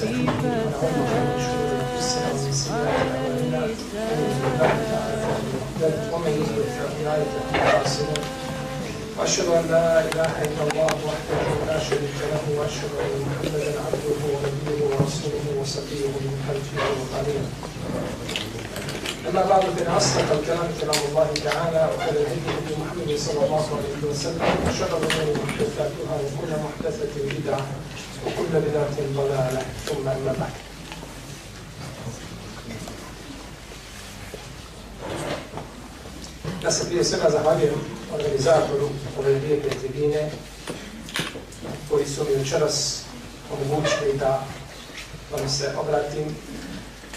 واشهد أن لا إله إلا الله وحده لا شريك له وأشهد أن محمدا عبده ونبيه ورسوله وصفيه من خلقه وخليله. أما بعد فإن أصدق الكلام كلام الله تعالى وخير الهدي هدي محمد صلى الله عليه وسلم وشر الأمور محدثاتها وكل محدثة بدعة. وكل بدعة ضلالة ثم أما بعد Ja se prije svega zahvaljujem organizatoru ove lijepe tribine koji su mi večeras omogućili da vam se obratim,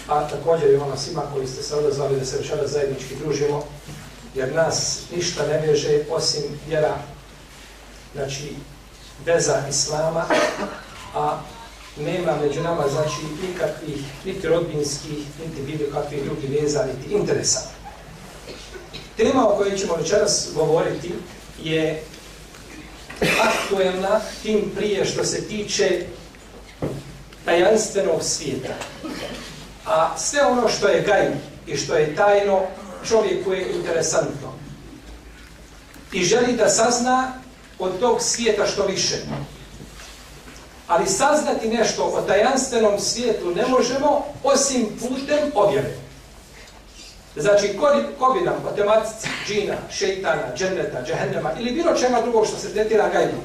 a također i vama svima koji ste se odazvali da se večeras zajednički družimo, jer nas ništa ne veže osim vjera, znači veza Islama, a nema među nama znači nikakvih, niti rodbinskih, niti bilo kakvih drugih veza, niti interesa. Tema o kojoj ćemo večeras govoriti je aktuelna tim prije što se tiče tajanstvenog svijeta. A sve ono što je gaj i što je tajno, čovjeku je interesantno. I želi da sazna od tog svijeta što više. Ali saznati nešto o tajanstvenom svijetu ne možemo osim putem objave. Znači, ko bi nam o tematici džina, šeitana, dženneta, džehennema ili bilo čega drugog što se tretira gajbu,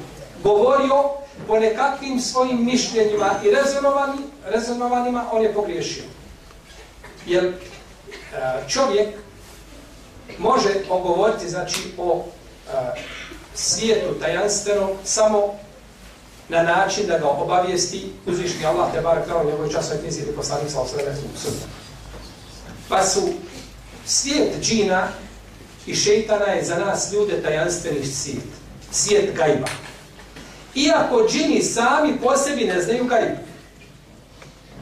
govorio po nekakvim svojim mišljenjima i rezonovanima, on je pogriješio. Jer čovjek može ogovoriti znači, o svijetu tajanstvenom samo na način da ga obavijesti uzvišnji Allah te barek na njegovoj časnoj knjizi ili poslanik sa osreme Pa su svijet džina i šeitana je za nas ljude tajanstveni svijet. Svijet gajba. Iako džini sami po sebi ne znaju gajbu.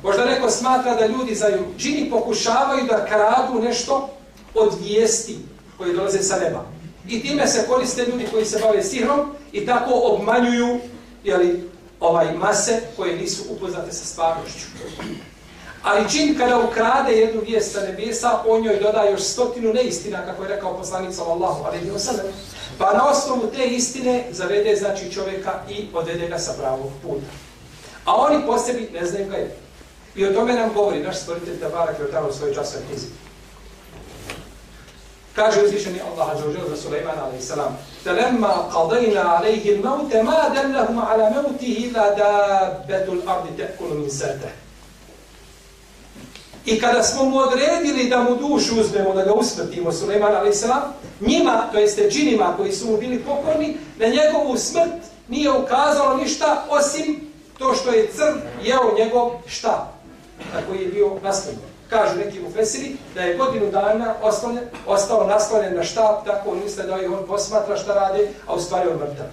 Možda neko smatra da ljudi znaju. Džini pokušavaju da kradu nešto od vijesti koje dolaze sa neba. I time se koriste ljudi koji se bave sihrom i tako obmanjuju jeli, ovaj mase koje nisu upoznate sa stvarnošću. Ali čin kada ukrade jednu vijest sa nebesa, on njoj doda još stotinu neistina, kako je rekao poslanik sallallahu alaihi wa sallam. Pa na osnovu te istine zavede znači čovjeka i odvede ga sa pravog puta. A oni po sebi ne znaju ga je. I o tome nam govori naš stvoritelj Tabarak je u svojoj časnoj knjizi. Kaže uzvišeni Allah azzawajal za Sulejmana a.s. "Talamma qadayna alayhi al-maut ma dallahum ala mautihi la al-ard ta'kulu min sadah." I kada smo mu odredili da mu dušu uzmemo, da ga usmrtimo, Suleiman a.s. njima, to jeste džinima koji su mu bili pokorni, na njegovu smrt nije ukazalo ništa osim to što je crn jeo njegov šta, tako je bio nastavljeno. Kažu neki u Fesiri da je godinu dana oslonjen, ostao naslonjen na štab, tako on misle da ih on posmatra šta radi, a u stvari on mrtav.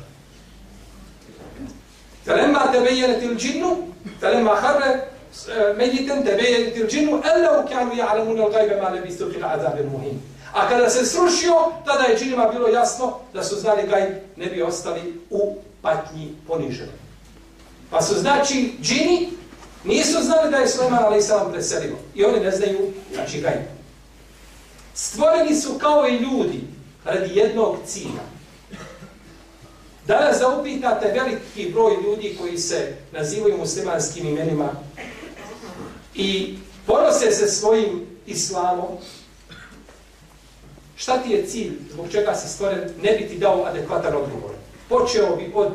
Felemma tebejenet il džinnu, felemma harre mejiten tebejenet il džinnu, ellehu kanu ja'lemune al gajbe ma lebistu fil azabir muhim. A kada se srušio, tada je džinima bilo jasno da su znali gajb, ne bi ostali u patnji poniženi. Pa su znači džini nisu znali da je Suleman a.s. preselio. I oni ne znaju, znači gajb. Stvoreni su kao i ljudi radi jednog cilja. Danas da upitate veliki broj ljudi koji se nazivaju muslimanskim imenima i ponose se svojim islamom, šta ti je cilj, zbog čega si stvoren, ne bi ti dao adekvatan odgovor. Počeo bi od,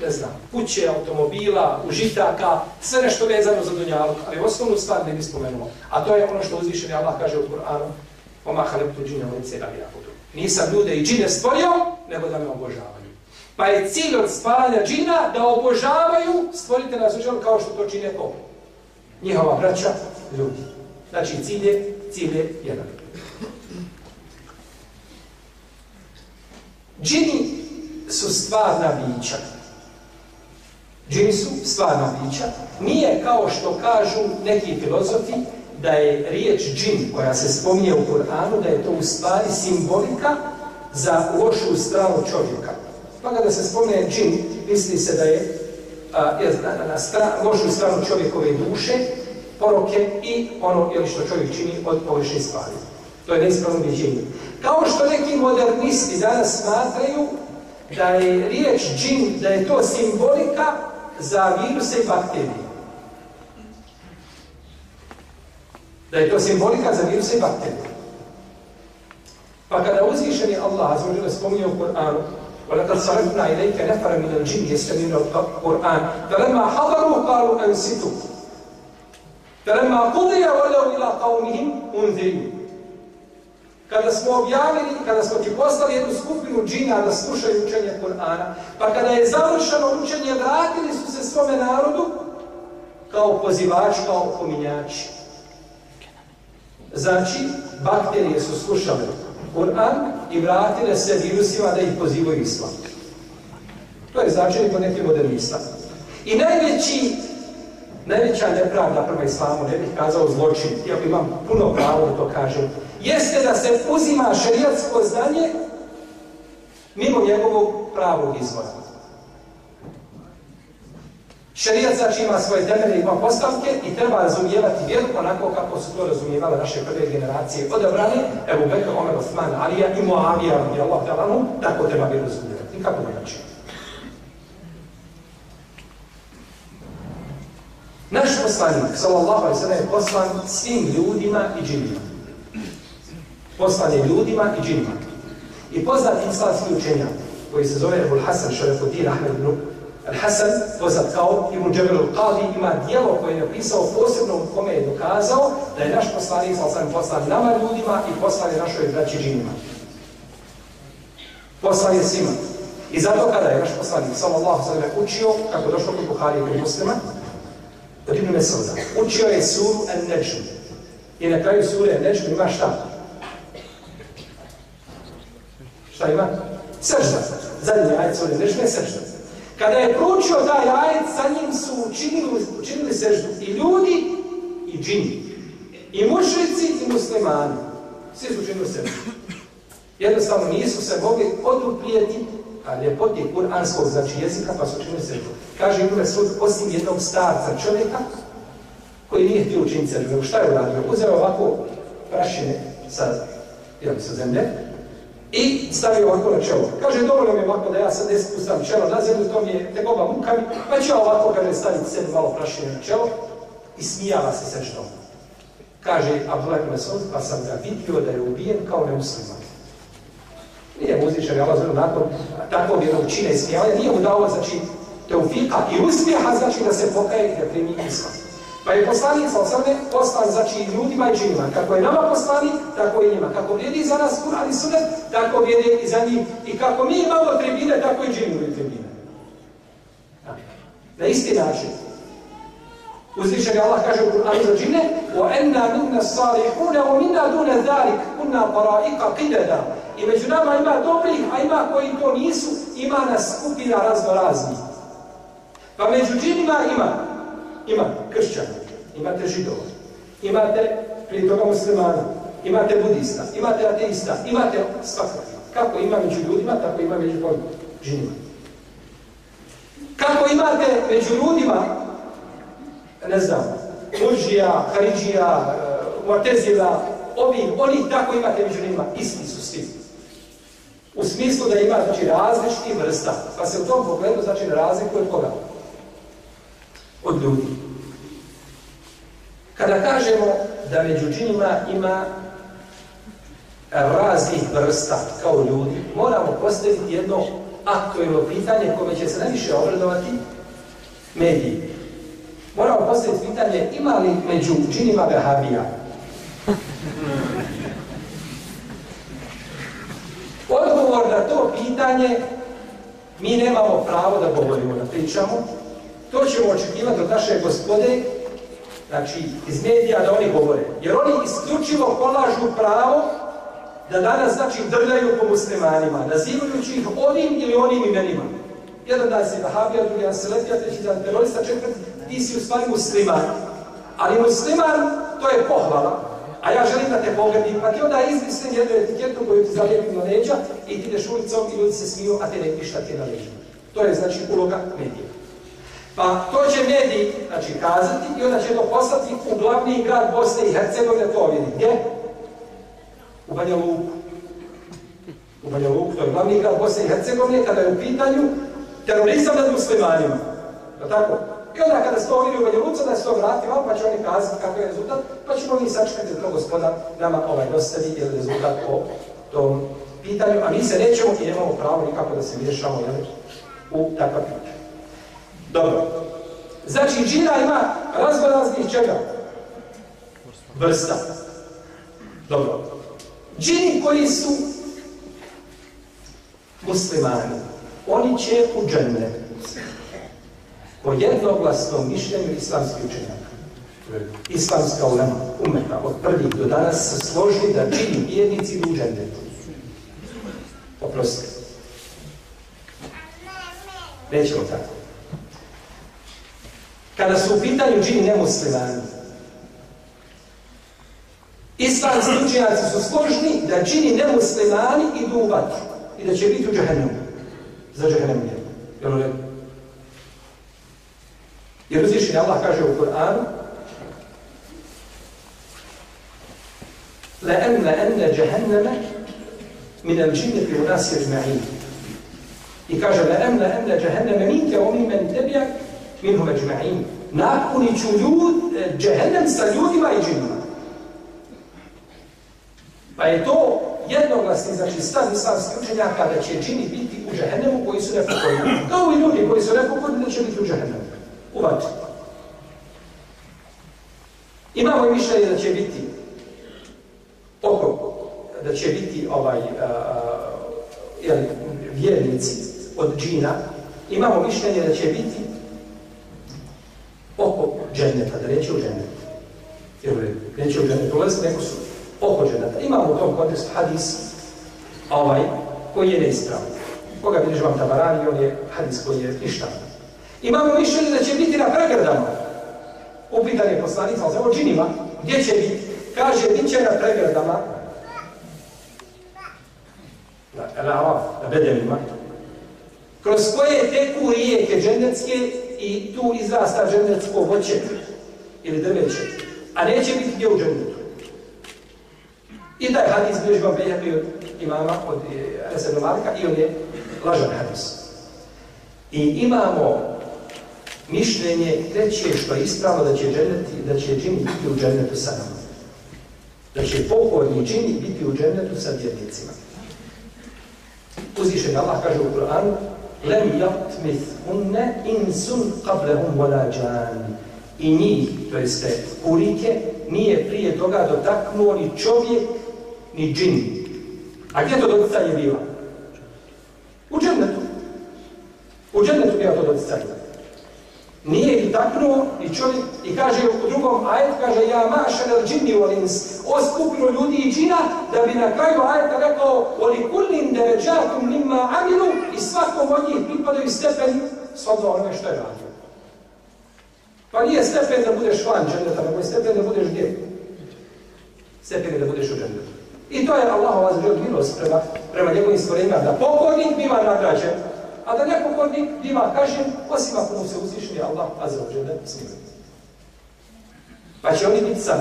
ne znam, kuće, automobila, užitaka, sve nešto vezano za dunjalog, ali osnovnu stvar ne bi spomenuo. A to je ono što uzvišeni Allah kaže u Kur'anu, Oma haleptu džine lice da. Nisam ljude i džine stvorio, nego da me obožavaju. Pa je cilj od stvaranja džina da obožavaju stvoritelja suđenog kao što to čine ko? Njihova braća, ljudi. Znači cilj je, cilj je jedan. Džini su stvarna bića. Džini su stvarna bića. Nije kao što kažu neki filozofi da je riječ džin koja se spominje u Kur'anu, da je to u stvari simbolika za lošu stranu čovjeka. Pa kada se spominje džin, misli se da je a, na, na stra, lošu stranu čovjekove duše, poroke i ono ili što čovjek čini od pogrešnih stvari. To je neispravno objeđenje. Kao što neki modernisti danas smatraju da je riječ džin, da je to simbolika za viruse i bakterije. Da je to simbolika za viruse i bakterije. Pa kada uzvišeni Allah azza spominje u Kur'anu وَلَقَدْ صَرَفْنَا إِلَيْكَ نَفَرًا مِنَ الْجِنِّ يَسْتَمِعُونَ الْقُرْآنَ فَلَمَّا حَضَرُوا قَالُوا أَنصِتُوا فَلَمَّا قُضِيَ وَلَوْا إِلَى قَوْمِهِمْ مُنذِرِينَ Kada smo objavili, kada smo ti poslali jednu skupinu džina da slušaju učenje Kur'ana, pa kada je završeno učenje, vratili su se svome narodu kao pozivači, kao pominjači. Znači, bakterije su slušale Kur'an i vratile se virusima da ih pozivaju islam. To je značenje kod nekih modernista. I najveći, najveća nepravda prema islamu, ne bih kazao zločin, iako imam puno pravo da to kažem, jeste da se uzima šerijatsko znanje mimo njegovog pravog izvora. Šerijat znači ima svoje temelje, ima postavke i treba razumijevati vjeru onako kako su to razumijevale naše prve generacije odabrane, evo Bekr, Omer, Osman, Alija i Moavija, radi Allah, tako treba vjeru razumijevati. Kako drugačije? Naš poslanik, sallallahu alaihi sallam, je poslan svim ljudima i džinima. Poslan je ljudima i džinima. I poznat islamski učenjak, koji se zove Ebul Hasan Šarefuddin Ahmed ibn Al-Hasan, poznat kao Ibn Džabel al-Qadi, ima dijelo koje je napisao posebno u kome je dokazao da je naš poslanik, sal sam poslan nama ljudima i poslan je našoj braći džinima. Poslan je svima. I zato kada je naš poslanik, sallallahu sallam, učio, kako došlo kod Buhari i muslima, od Ibn Mesuda, učio je suru An-Najm. I na kraju sure An-Najm ima šta? Šta ima? Sržda. Zadnji ajet sure An-Najm je sržda. Kada je proučio taj ajet, sa njim su učinili, seždu i ljudi i džini. I mušrici i muslimani. Svi su učinili seždu. Jednostavno nisu se mogli oduprijeti a ljepoti kuranskog znači jezika pa su učinili seždu. Kaže Ibn Sud, osim jednog starca čovjeka koji nije htio učiniti seždu. Šta je uradio? Uzeo ovako prašine sa zemlje i stavio ovako na čelo. Kaže, dovoljno mi je ovako da ja sad ne spustam čelo na zemlju, to mi je tegoba muka pa ću ja ovako, kaže, staviti sebi malo prašine na čelo i smijava se što. Kaže Abdullah ibn Mas'ud, pa sam ga vidio da je ubijen kao nemusliman. Nije mu uzvišen, zelo nakon takvog jednog čina i smijavanja, nije mu dao, znači, teufika i uspjeha, znači da se pokaje i da primi islam. Pa je poslanik sa osrme poslan, znači, ljudima i džinima. Kako je nama poslanik, tako i njima. Kako vrijedi za nas Kur'an i Sunet, tako vrijedi i za njih. I kako mi imamo tribine, tako i džini imaju tribine. Na isti način. Uzvišen je Allah kaže u Kur'anu za džine وَأَنَّا مِنَّا الصَّالِحُونَ وَمِنَّا دُونَ ذَلِكَ كُنَّا طَرَائِقَ قِدَدًا I među nama ima dobrih, a ima koji to nisu, ima nas skupina razno razni. Pa među džinima ima, ima kršćana, imate židova, imate prije toga muslimana, imate budista, imate ateista, imate svakog. Kako ima među ljudima, tako ima među džinima. Kako imate među ljudima, ne znam, Mužija, Haridžija, Muatezila, ovi, oni tako imate među njima, isti su svi. U smislu da ima znači, različiti vrsta, pa se u tom pogledu znači razlikuje od koga? Od ljudi. Kada kažemo da među džinima ima raznih vrsta kao ljudi, moramo postaviti jedno aktuelno pitanje kome će se najviše obradovati mediji. Moramo postaviti pitanje ima li među džinima vehabija? Odgovor na to pitanje mi nemamo pravo da govorimo, da pričamo. To ćemo očekivati od naše gospode, znači iz medija da oni govore. Jer oni isključivo polažu pravo da danas znači drljaju po muslimanima, nazivajući ih ovim ili onim imenima. Jedan dan si vahabija, drugi dan seletija, treći dan terorista, četvrti, ti si u stvari musliman. Ali musliman to je pohvala, a ja želim da te pogredim, pa ti onda izmislim jednu etiketu koju ti zalijepim na leđa i ti ideš ulicom i ljudi se smiju, a ti ne vidiš šta ti na leđu. To je znači uloga medija. Pa to će mediji znači, kazati i onda će to poslati u glavni grad Bosne i Hercegovine, to. Gdje? U Banja Luku. U Banja Luku, to je glavni grad Bosne i Hercegovine, kada je u pitanju terorizam nad muslimanima. Je tako? I onda kada se to vidi u Banja Luku, da se to vrati pa će oni kazati kako je rezultat, pa ćemo mi sačekati da to gospoda nama ovaj dostavi ili rezultat o tom pitanju, a mi se nećemo i nemamo pravo nikako da se miješamo u takva pitanja. Dobro. Znači, džina ima raznoraznih čega? Vrsta. Dobro. Džini koji su muslimani, oni će u džene. Po jednoglasnom mišljenju islamskih učenjaka. Islamska ulema, umeta, od prvih do danas se složili da džini vjernici u džennetu. Oprostite. Nećemo tako. Kada su u pitanju džini nemuslimani, islamski učenjaci su složni da džini nemuslimani idu u vatru i da će biti u džahennemu. Za džahennemu je. Jel u redu? Jer uzvišenje Allah kaže u Kur'anu لأملأن جهنم من الجنة والناس أجمعين I kaže لأملأن جهنم منك وممن تبعك minhum ajma'in. Napunit ću ljud, džehennem sa ljudima i džinima. Pa je to jednoglasni, znači stav islamskih učenjaka da će džini biti u džehennemu koji su nepokojni. Kao i ljudi koji su nepokojni da će biti u džehennemu. U. Imamo i mišljenje da će biti oko, da će biti ovaj, a, vjernici od džina. Imamo mišljenje da će biti dženneta, da neće u džennet. Jer neće u ulaziti, neko su oko dženneta. Imamo u tom kontekstu hadis ovaj, koji je neispravan. Koga bilježi vam tabarani, on je hadis koji je ništa. Imamo mišljenje da će biti na pregradama. Upitan je poslanica, ali o džinima, gdje će biti? Kaže, bit će na pregradama, na, na, na kroz koje teku rijeke džennetske i tu izrasta džennetsko voće ili drveće, a neće biti gdje u džennetu. I taj hadis bilježi vam Bejheqi od imama, od Resenu Malika i on je lažan hadis. I imamo mišljenje treće što je ispravno da će dženneti, da će džini biti u džennetu sa nama. Da će pokorni džini biti u džennetu sa vjernicima. Uzvišen Allah kaže u Kur'anu lem jatmith unne insun qablehum wala džan. I njih, to jeste kurike, nije prije toga dotaknuo ni čovjek, ni džin. A gdje to doticanje biva? U džennetu. U džennetu biva to doticanje. Nije ih taknuo i čovjek, i kaže u drugom ajet, kaže ja mašan el džinni u alins, o skupinu ljudi i džina, da bi na kraju ajeta rekao oli kullin deređatum limma amilu i svakom od njih pripadaju stepen shodno onome što je radio. Pa nije stepen da budeš van dženneta, nego je stepen da budeš gdje? Stepen je da budeš u džennetu. I to je Allahova zađer milost prema, prema njegovim stvorenjima, da pokornik biva nagrađen, a da nepokornik biva kažen, osim ako mu se uzvišni Allah, a za ođe ne smije. Pa će oni biti sad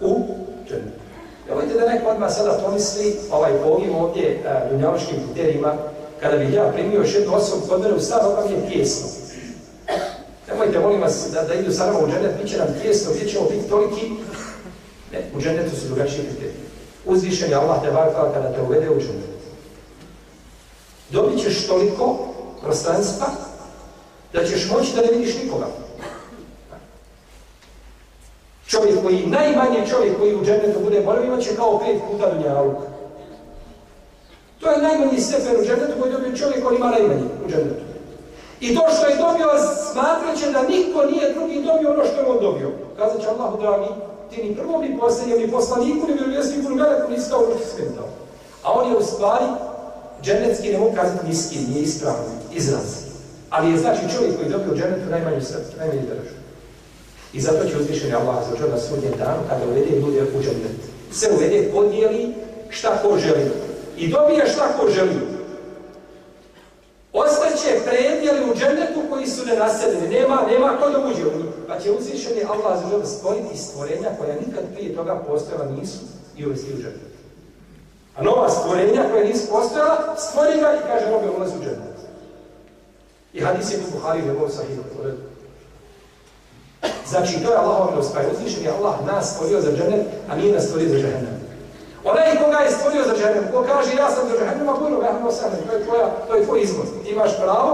u džennetu. Ja vidite da neko odmah sada pomisli ovaj povim ovdje uh, dunjaloškim kriterijima, kada bih ja primio još jednu osobu kod mene u stanu, vam je tijesno. Nemojte, molim vas, da, idu sa nama u džennet, bit će nam tijesno, gdje ćemo biti toliki. Ne, u džennetu su drugačiji kriteriji. Uzvišen je Allah te varka kada te uvede u džennet. Dobit ćeš toliko prostranstva da ćeš moći da ne vidiš nikoga. Čovjek koji, najmanje čovjek koji u džennetu bude boravio, će kao pet puta dunjaluk. To je najmanji stepen u džennetu koji dobio čovjek koji ima najmanji u džennetu. I to što je dobio, smatraće da niko nije drugi dobio ono što je on dobio. Kazat će Allahu dragi, ti ni prvo ni posljednjem, ni poslaniku, ni vjerovjesniku, ni veliku nisi dao ono. A on je u stvari džennetski, ne mogu kazati niski, nije ispravni izraz. Ali je znači čovjek koji dobio džennetu najmanju srcu, najmanju držu. I zato će uzvišeni Allah za na sudnjem danu kada uvede ljude u džennet. Se uvede, podijeli šta ko želi. I dobije šta ko želi. Ostaće predjeli u džennetu koji su nenaseljeni. Nema, nema ko da uđe u. Pa će uzvišeni Allah za stvoriti stvorenja koja nikad prije toga postojala nisu i uvesti u džennet. A nova stvorenja koja nisu postojala, stvori ga i kaže robe ulaz u džennet. I hadis je u Buhari sahih. Znači, to je Allahova milost, pa je uzvišen je Allah nas stvorio za džennet, a nije nas stvorio za džennet. Onaj koga je stvorio za džennet, ko kaže ja sam za džennet, ma puno vehmo sam, to je, tvoja, to je tvoj izbor. Ti imaš pravo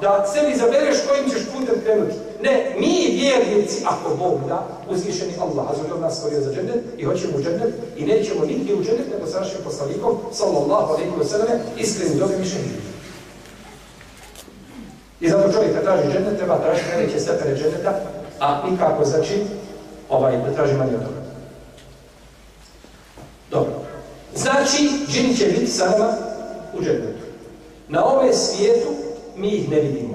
da sebi zabereš kojim ćeš putem krenuti. Ne, mi vjernici, ako Bog da, uzvišeni Allah, azuzio nas stvorio za džennet i hoćemo u džennet i nećemo nigdje u džennet nego sa našim poslanikom, sallallahu alaihi wa sallam, iskrenim dobrim mišljenjem. I zato čovjek kad traži džennet, treba tražiti najveće stepene dženneta, a nikako znači ovaj, da traži manje od toga. Dobro. Znači, džini će biti sa nama u džennetu. Na ove svijetu mi ih ne vidimo.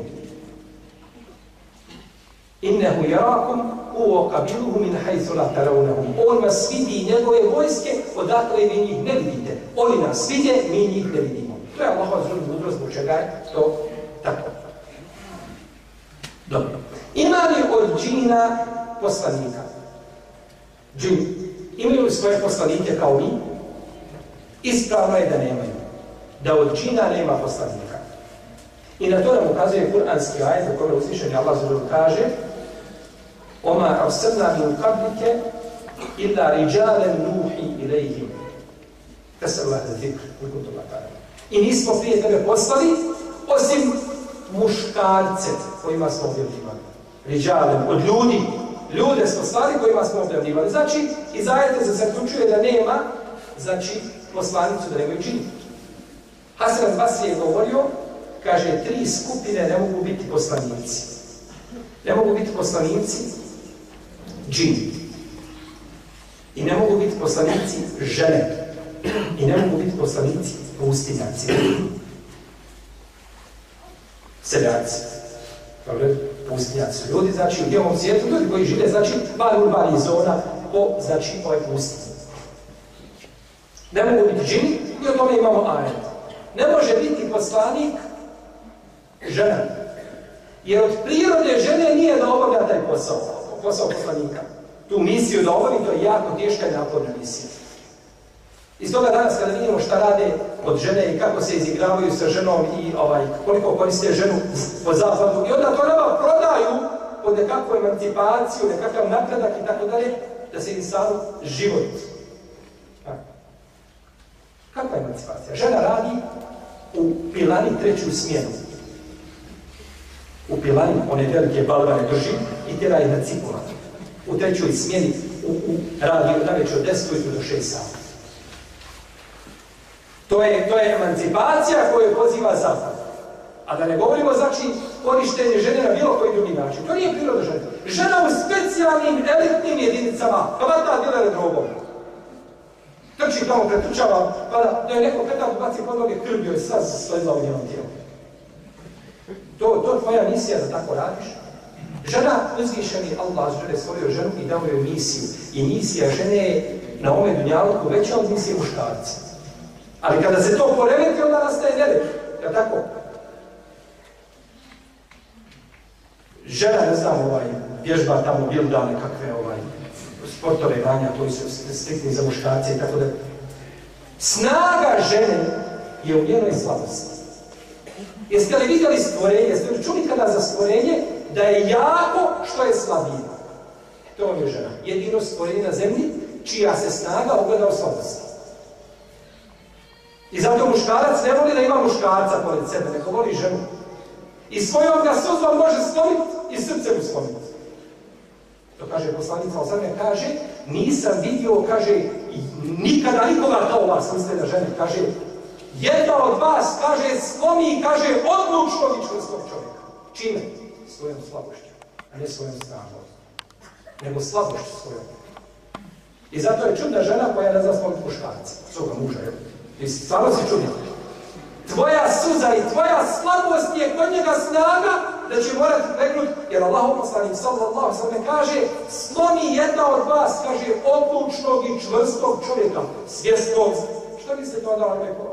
Innehu jarakum uo kabiluhu min hajthu la taraunahum. On vas vidi njegove vojske, odakle vi njih ne vidite. Oni nas vide, mi njih ne vidimo. To je Allahova zruna mudrost, zbog čega je to. Dobro. Ima li od džina poslanika? Džin. Imaju li svoje poslanike kao mi? Ispravno je da nemaju. Da od džina nema poslanika. I na to nam ukazuje kuranski ajet u kome uzvišenje Allah zađer kaže Oma arsalna min qablike illa riđalen nuhi ilajhim. Tesallah zikr. I nismo prije tebe poslali osim muškarce kojima smo objavljivali. Riđalem, od ljudi. Ljude smo stvari kojima smo objavljivali. Znači, iz ajete se zaključuje da nema, znači, poslanicu da nemaju činiti. Hasan Basri je govorio, kaže, tri skupine ne mogu biti poslanici. Ne mogu biti poslanici džini. I ne mogu biti poslanici žene. I ne mogu biti poslanici pustinjaci seljaci. Dobro, pustinjaci ljudi, znači u ovom svijetu, ljudi koji žive, znači, par urbanih zona po, znači, ove pustinje. Ne mogu biti džini i o tome imamo ajet. Ne može biti poslanik žena. Jer od prirode žene nije da obavlja taj posao, posao poslanika. Tu misiju da obavi, to je jako teška i naporna misija. Iz toga danas kada vidimo šta rade od žene i kako se izigravaju sa ženom i ovaj, koliko koriste ženu po zapadu i onda to nama prodaju pod nekakvu emancipaciju, nekakav napredak i tako dalje, da se insanu život. Kakva je emancipacija? Žena radi u pilani treću smjenu. U pilani one velike balvane drži i tjera je na cipula. U trećoj smjeni u, u radi od naveć od 10 do 6 sati. To je, to je emancipacija koju poziva zapad. A da ne govorimo, znači, korištenje žene na bilo koji drugi način. To nije priroda žene. Žena u specijalnim, elitnim jedinicama, pa vata dilere drogom. Trči tamo, pretrčava, pa da, je neko petak baci pod noge, krv joj sad slezla u njenom tijelu. To, to tvoja misija da tako radiš. Žena, uzvišeni Allah žele svoju ženu i dao joj misiju. I misija žene je na ome dunjalku veća od misije muškarca. Ali kada se to poremeti, onda nastaje nered. Je tako? Žena, ne znam, ovaj, vježba tamo bilda nekakve ovaj, sportove ranja koji su stikni za muškarce i tako da. Snaga žene je u njenoj slabosti. Jeste li vidjeli stvorenje? Jeste li čuli kada za stvorenje da je jako što je slabije? To je žena. Jedino stvorenje na zemlji čija se snaga ogleda u slabosti. I zato muškarac ne voli da ima muškarca pored sebe, neko voli ženu. I svojom ga suzom može slomiti i srce mu. To kaže poslanica Osame, kaže, nisam vidio, kaže, nikada nikoga kao vas, misle na žene, kaže, jedna od vas, kaže, slomi kaže, odlučno svog čovjeka. Čime? Svojom slabošću, a ne svojom snagom. Nego slabošću svojom. I zato je čudna žena koja ne zna svog muškarca, svoga muža, jel? I stvarno si čudio. Tvoja suza i tvoja slabost je kod njega snaga da će morati pregnuti, jer Allah poslanik sallallahu sallam kaže, sloni jedna od vas, kaže, odlučnog i čvrstog čovjeka, svjesnog. Što mislite to da neko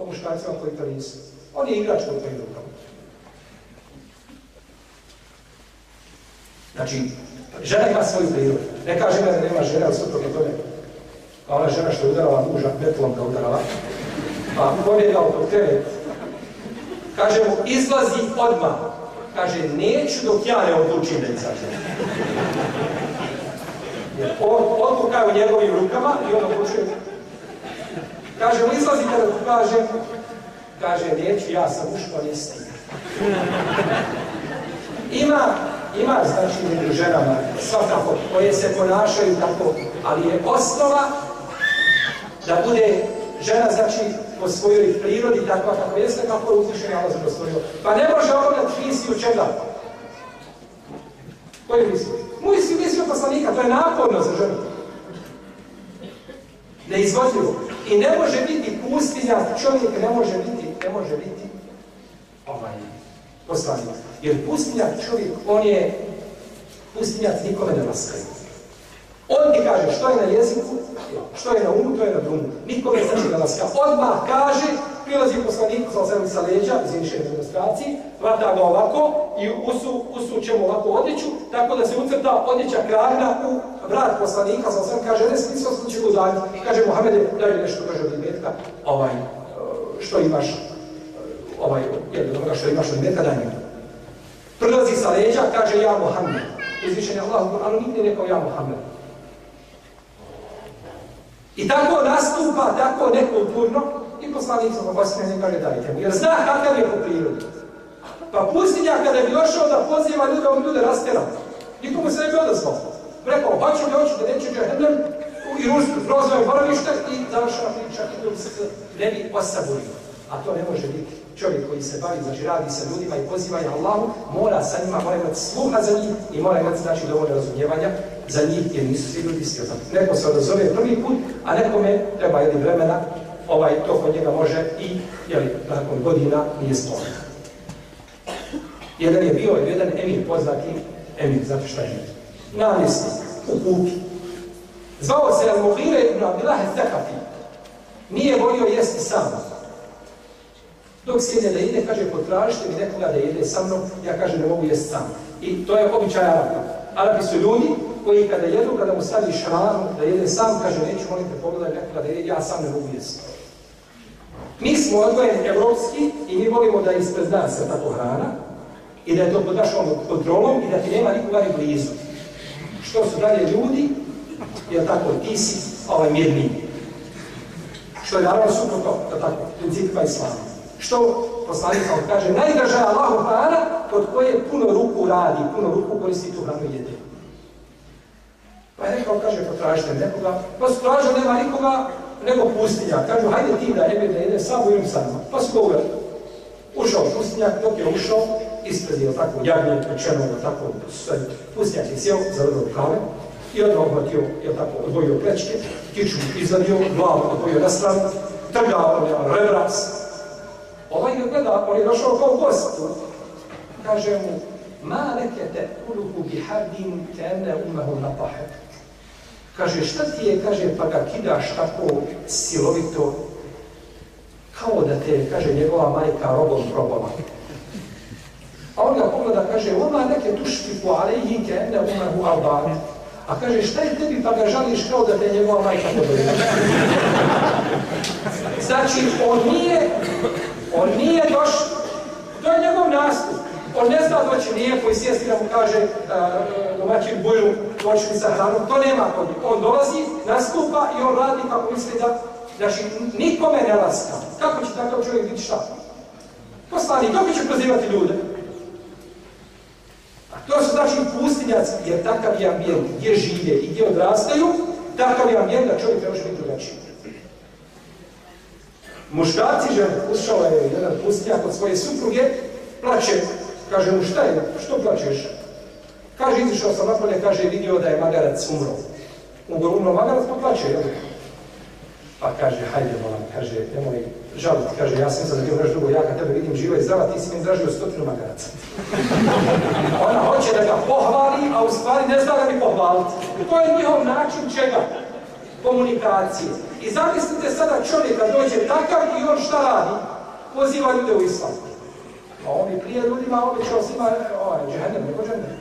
o muškarcima koji to nisu? On je igrač koji to rukama. Znači, žena ima svoju prirodu. Ne kaže da nema žena u suprotno tome. A ona žena što je udarala muža, betlom ga udarala, pa pobjegao po krevet. Kaže mu, izlazi odmah. Kaže, neću dok ja ne odlučim da izađe. Jer odluka je u njegovim rukama i on odlučuje. Kaže mu, izlazi kada kaže, kaže, neću, ja sam muško, nisi Ima ima znači među ženama svakako koje se ponašaju tako, ali je osnova da bude žena znači po svojoj prirodi takva kako jeste, kako je uzvišen Allah stvorio. Pa ne može obavljati misiju čega? Koju misiju? Misiju, misiju poslanika, to je naporno za ženu. Neizvodljivo. I ne može biti pustinja, čovjek ne može biti, ne može biti ovaj, poslanik. Jer pustinjak čovjek, on je pustinjak nikome ne laskaju. On ti kaže što je na jeziku, što je na umu, to je na drumu. Nikome znači ne laska. Odmah kaže, prilazi poslanik sa osam sa leđa, izvišene demonstraciji, vrata ga ovako i usu, usućemo ovako odjeću, tako da se ucrta odjeća kragna u vrat poslanika sa osam kaže, ne smisla smo će. Kaže, Mohamede, daj nešto, kaže od imetka, ovaj, što imaš, ovaj, jedno onoga što imaš od imetka, daj mi Prilazi sa leđa, kaže ja Muhammed. Uzvišen je Allah u Kur'anu nigdje ja Muhammed. I tako nastupa, tako nekulturno, i poslanik sa posljednje ne kaže dajte mu. Jer zna kakav je po prirodi. Pa pustinja kada bi došao da poziva ljude, on ljude rasterao. Nikomu se ne bi odazvao. Rekao, hoću li hoću da neću džahedem i prozvaju boravište i završava priča i se ne bi osaburio. A to ne može biti čovjek koji se bavi, znači radi sa ljudima i poziva na Allahu, mora sa njima, mora imati sluha za njih i mora imati znači dovoljno razumijevanja za njih, jer nisu svi ljudi svi Neko se odazove prvi put, a nekome treba jedni vremena, ovaj, to kod njega može i, jeli, nakon godina nije spolno. Jedan je bio jedan emir, poznati emir, znate šta je Namjesnik, u kupi. Zvao se Al-Mughire ibn Abdillah Thakafi. Nije volio jesti sam. Dok sjede da ide, kaže, potražite mi nekoga da jede sa mnom, ja kaže, ne mogu jesti sam. I to je običaj Arabi. Arabi su ljudi koji kada jedu, kada mu staviš hranu da jede sam, kaže, neću molim te pogledaj nekoga da jede, ja sam ne mogu jesti. Mi smo odvojeni evropski i mi volimo da ispred nas se tako hrana i da je to pod našom kontrolom i da ti nema nikoga ni blizu. Što su dalje ljudi, je tako, ti si ovaj mirniji. Što je naravno suprotno, da tako, principima islama. Što poslanik kaže, najdraža je hrana kod koje puno ruku radi, puno ruku koristi tu hranu jede. Pa je rekao, kaže, potražite nekoga, pa su tražili, nema nikoga, nego pustinja. Kažu, hajde ti da jebe, da jede, samo idem sama. Pa su ga Ušao pustinjak, dok je ušao, ispred je tako jagnje, pečeno, tako, pustinjak je sjeo, zavrlo kave i odmah ohvatio, je tako, odvojio plečke, kiču izvadio, glavu odvojio na stranu, trgao rebras, Ovaj ga gleda, on je došao kao gost. Kaže mu, ma te uluhu bi hardin kene umehu na pahet. Kaže, šta ti je, kaže, pa ga kidaš tako silovito, kao da te, kaže, njegova majka robom probala. A on ga pogleda, kaže, oma neke tuški po aleji kene umehu alban. A kaže, šta je tebi, pa ga žališ kao da te njegova majka podobila. Znači, on nije on nije došao. To je njegov nastup. On ne zna doći lijepo i sjesti da mu kaže uh, domaćin buju došli sa hranom. To nema kod On dolazi, nastupa i on radi kako misli da znači, nikome ne laska. Kako će takav čovjek biti šta? Poslani, kako će prozivati ljude? A to su znači pustinjaci, jer takav je ambijent gdje žive i gdje odrastaju, takav je ambijent da čovjek ne može biti drugačiji. Muškarci žene, ušao je jedan pustnjak od svoje supruge, plaće, kaže mu šta je, što plaćeš? Kaže, izišao sam napolje, kaže, vidio da je magarac umro. Umro, umro magarac, pa plaće, jel? Pa kaže, hajde, molam, kaže, nemoj žaliti, kaže, ja sam da bio još dugo, ja kad tebe vidim živo i zdrava, ti si mi dražio stotinu magaraca. Ona hoće da ga pohvali, a u stvari ne zna da mi pohvaliti. To je njihov način čega? Komunikacije. I zamislite sada čovjeka dođe takav i on šta radi? Poziva ljude u islam. A on prije ljudima obećao svima, ovaj, džehennem, nego džehennem.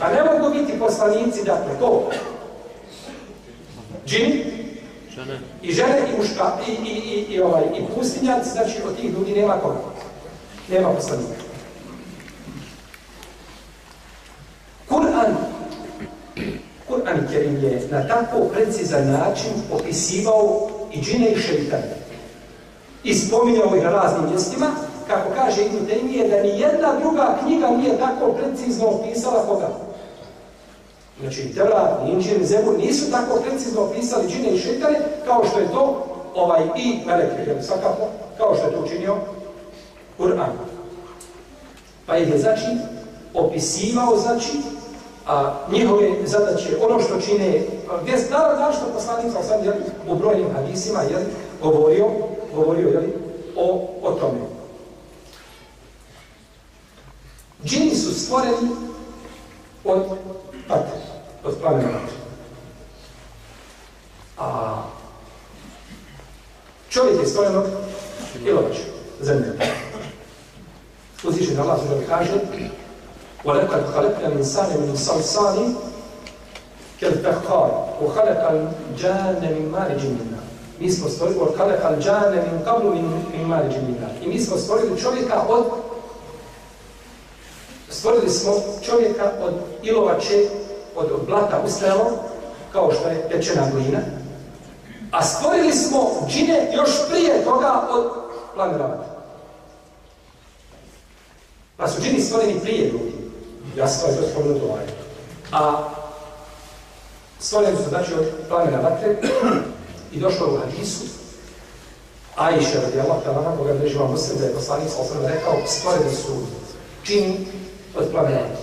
A ne mogu biti poslanici, dakle, to. Džini, i žene i muška, i, i, i, i, ovaj, i pustinjac, znači od tih ljudi nema koga. Nema poslanika. Kur'an, Kur'an Kerim je na tako precizan način opisivao i džine i šeitane. I spominjao ih na raznim mjestima, kako kaže Ibn Taymiye, da ni jedna druga knjiga nije tako precizno opisala koga. Znači, Tevrat, Inđir, Zebur nisu tako precizno opisali džine i šeitane kao što je to ovaj i Melek, jel, svakako, kao što je to učinio Kur'an. Pa je, znači, opisivao, znači, a njihove zadaće, ono što čine, gdje je naravno što poslanik sam jel, u brojnim hadisima, jel, govorio, govorio, jel, o, o tome. Džini su stvoreni od vatre, od plamena vatre. A čovjek je stvoren od ilovača, zemlje. Uzvišen Allah što kaže وَلَقَدْ خَلَقْنَا الْإِنسَانَ مِنْ صَلْصَالٍ كَالْفَخَّارِ وَخَلَقَ الْجَانَّ مِنْ مَارِجٍ مِنْ نَارٍ Mi smo stvorili وَخَلَقَ الْجَانَّ مِنْ قَبْلُ مِنْ مَارِجٍ مِنْ نَارٍ I mi smo stvorili čovjeka od stvorili smo čovjeka od ilovače, od, blata ustajalo, kao što je pečena glina, a stvorili smo džine još prije toga od planirata. Pa su džini stvoreni prije ljudi. Ja sam to spomenuto ovaj. A stvoreni su znači od plamena vatre i došlo u hadisu Aisha radi Allah talana, koga ne živa muslim da je poslanik sa osnovno rekao, stvoreni su džini od plamena.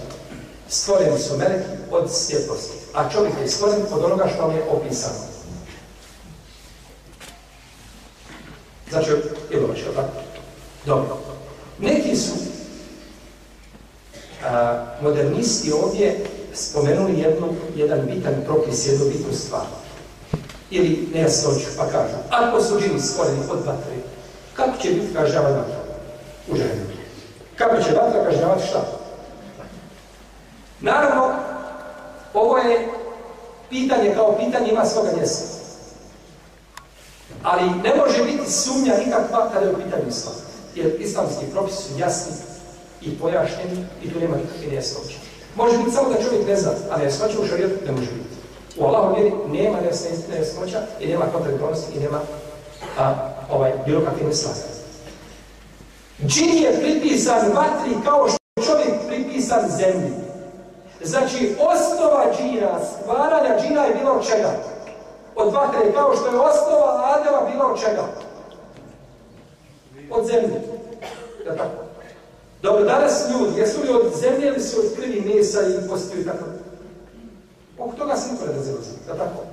Stvoreni su meleki od svjetlosti, a čovjek je stvoren od onoga što vam je opisano. Znači, je tako? Dobro. Neki su a, modernisti ovdje spomenuli jednu, jedan bitan propis, jednu bitnu stvar. Ili nejasnoću, pa kažu, ako su džini stvoreni od vatre, kako će biti kažnjavan vatra? U ženu. Kako će vatra kažnjavati šta? Naravno, ovo je pitanje kao pitanje ima svoga mjesta. Ali ne može biti sumnja nikakva kada je u pitanju islam. Jer islamski propisi su jasni i pojašnjeni i tu nema nikakve nejasnoće. Može biti samo da čovjek ne zna, a nejasnoća u šarijetu ne može biti. U Allahom vjeri nema nejasnoća i nema kontradiktornosti i nema a, ovaj, bilo kakve neslaganje. Džin je pripisan vatri kao što je čovjek pripisan zemlji. Znači, osnova džina, stvaranja džina je bilo od čega? Od vatre, kao što je osnova Adama bila od čega? Od zemlje. Da tako? Dobro, danas ljudi, jesu li od zemlje ili su od krvi mesa i postiju tako? Oko toga se niko ne da tako?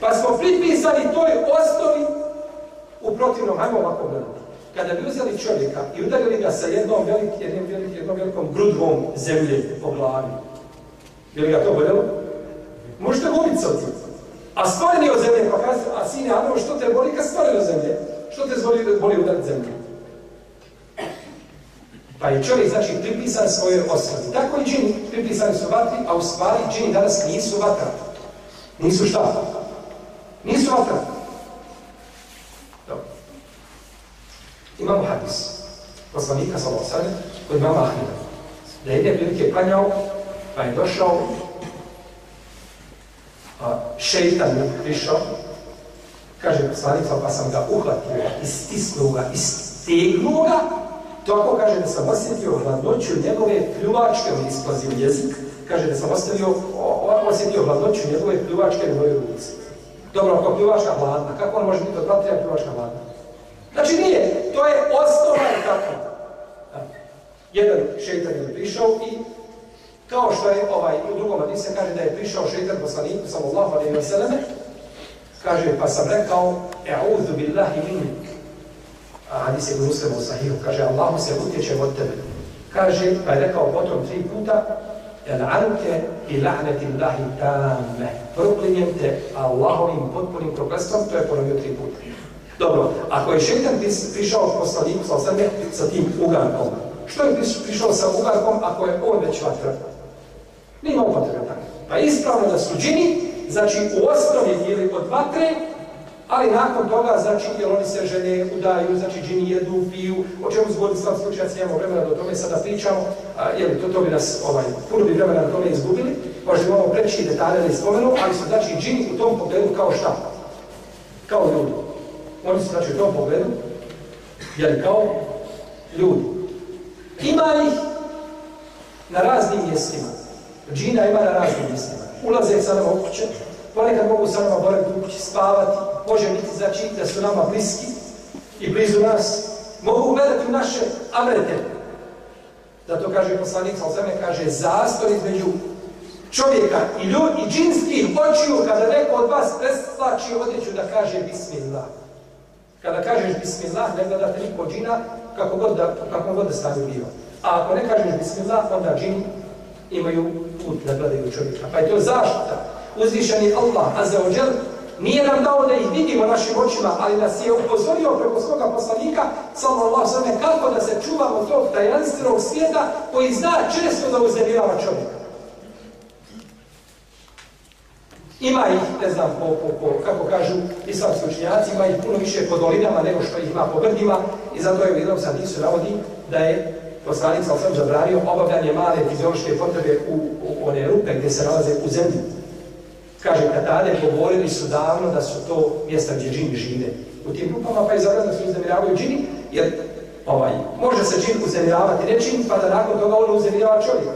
Pa smo pripisali toj osnovi u protivnom, hajmo ovako gledati. Kada bi uzeli čovjeka i udarili ga sa jednom, velik, jednom velikom grudvom zemlje po glavi, je li ga to boljelo? Možete ubiti sa A stvoreni od zemlje, pa kaže, a sine Adamo, što te boli kad stvoreni od zemlje? Što te boli, boli udariti zemlje? Pa je čovjek, znači, pripisan svojoj osnovi. Tako i džini pripisani su vatri, a u stvari džini danas nisu vatra. Nisu šta? Nisu vatra. Imamo hadis. Poslanika sa Losane, kod imama Ahmeda. Da jedne prilike klanjao, pa je došao a, šeitan je prišao, kaže poslanica, pa sam ga uhvatio, istisnuo ga, istegnuo ga, tako kaže da sam osjetio hladnoću njegove pljuvačke, on isplazio jezik, kaže da sam ostavio, osjetio hladnoću njegove pljuvačke na moje ruci. Dobro, ako pljuvačka hladna, kako on može biti od vatrija pljuvačka hladna? Znači nije, to je osnova i tako. Jedan šeitan je prišao i kao što je ovaj, u drugom hadisu kaže da je prišao šeitan poslaniku sallallahu alejhi ve selleme, Kaže, pa sam rekao, e'udhu billahi minik. A hadis je muslimu sahihu. Kaže, Allahu se utječe od tebe. Kaže, pa je rekao potom tri puta, La'anke i la'neti Allahi tame. Proklinjem te Allahovim potpunim proklestvom, to je ponovio tri puta. Dobro, ako je šeitan prišao poslaniku sa sa tim ugarkom, što je prišao sa ugarkom ako je on već vatra? Nima upotreba tako. Pa ispravno da su džini, znači u osnovi ili od vatre, ali nakon toga, znači, jer oni se žene, udaju, znači, džini jedu, piju, o čemu zgodni slav slučajac, nemamo vremena da o tome sada pričamo, a, jer to, to bi nas, ovaj, puno bi vremena na tome izgubili, možda imamo preći detalje da spomenu, ali su, znači, džini u tom pogledu kao šta? Kao ljudi. Oni su, znači, u tom pogledu, jer kao ljudi. Ima ih na raznim mjestima. Džina ima na raznim mjestima. Ulaze sa nama u kuće, ponekad mogu sa nama boraviti u kući, spavati, može biti znači da su nama bliski i blizu nas. Mogu gledati u naše amrete. Zato kaže poslanica Alzeme, kaže zastor između čovjeka i ljudi i džinskih očiju kada neko od vas presplači odjeću da kaže Bismillah. Kada kažeš Bismillah, ne gledate niko džina kako god da, kako god da bio. A ako ne kažeš Bismillah, onda džini imaju put da gledaju čovjeka. Pa je to zaštita. Uzvišeni Allah, Azza wa Jal, nije nam dao da ih vidimo našim očima, ali nas je upozorio preko svoga poslanika, sallallahu sallam, kako da se čuvamo tog tajanstvenog svijeta koji zna često da uznemirava čovjeka. Ima ih, ne znam, po, po, po, kako kažu islamski učinjaci, ima ih puno više po dolinama nego što ih ima po brdima i zato je u jednom sadisu navodi da je poslanik sam sam zabranio obavljanje male fiziološke potrebe u, one rupe gdje se nalaze u zemlji. Kaže, katade govorili su davno da su to mjesta gdje džini žive. U tim rupama pa je zabranio da se uznemiravaju džini, jer ovaj, može se džin uznemiravati ne džin, pa da nakon toga ono uznemirava čovjeka.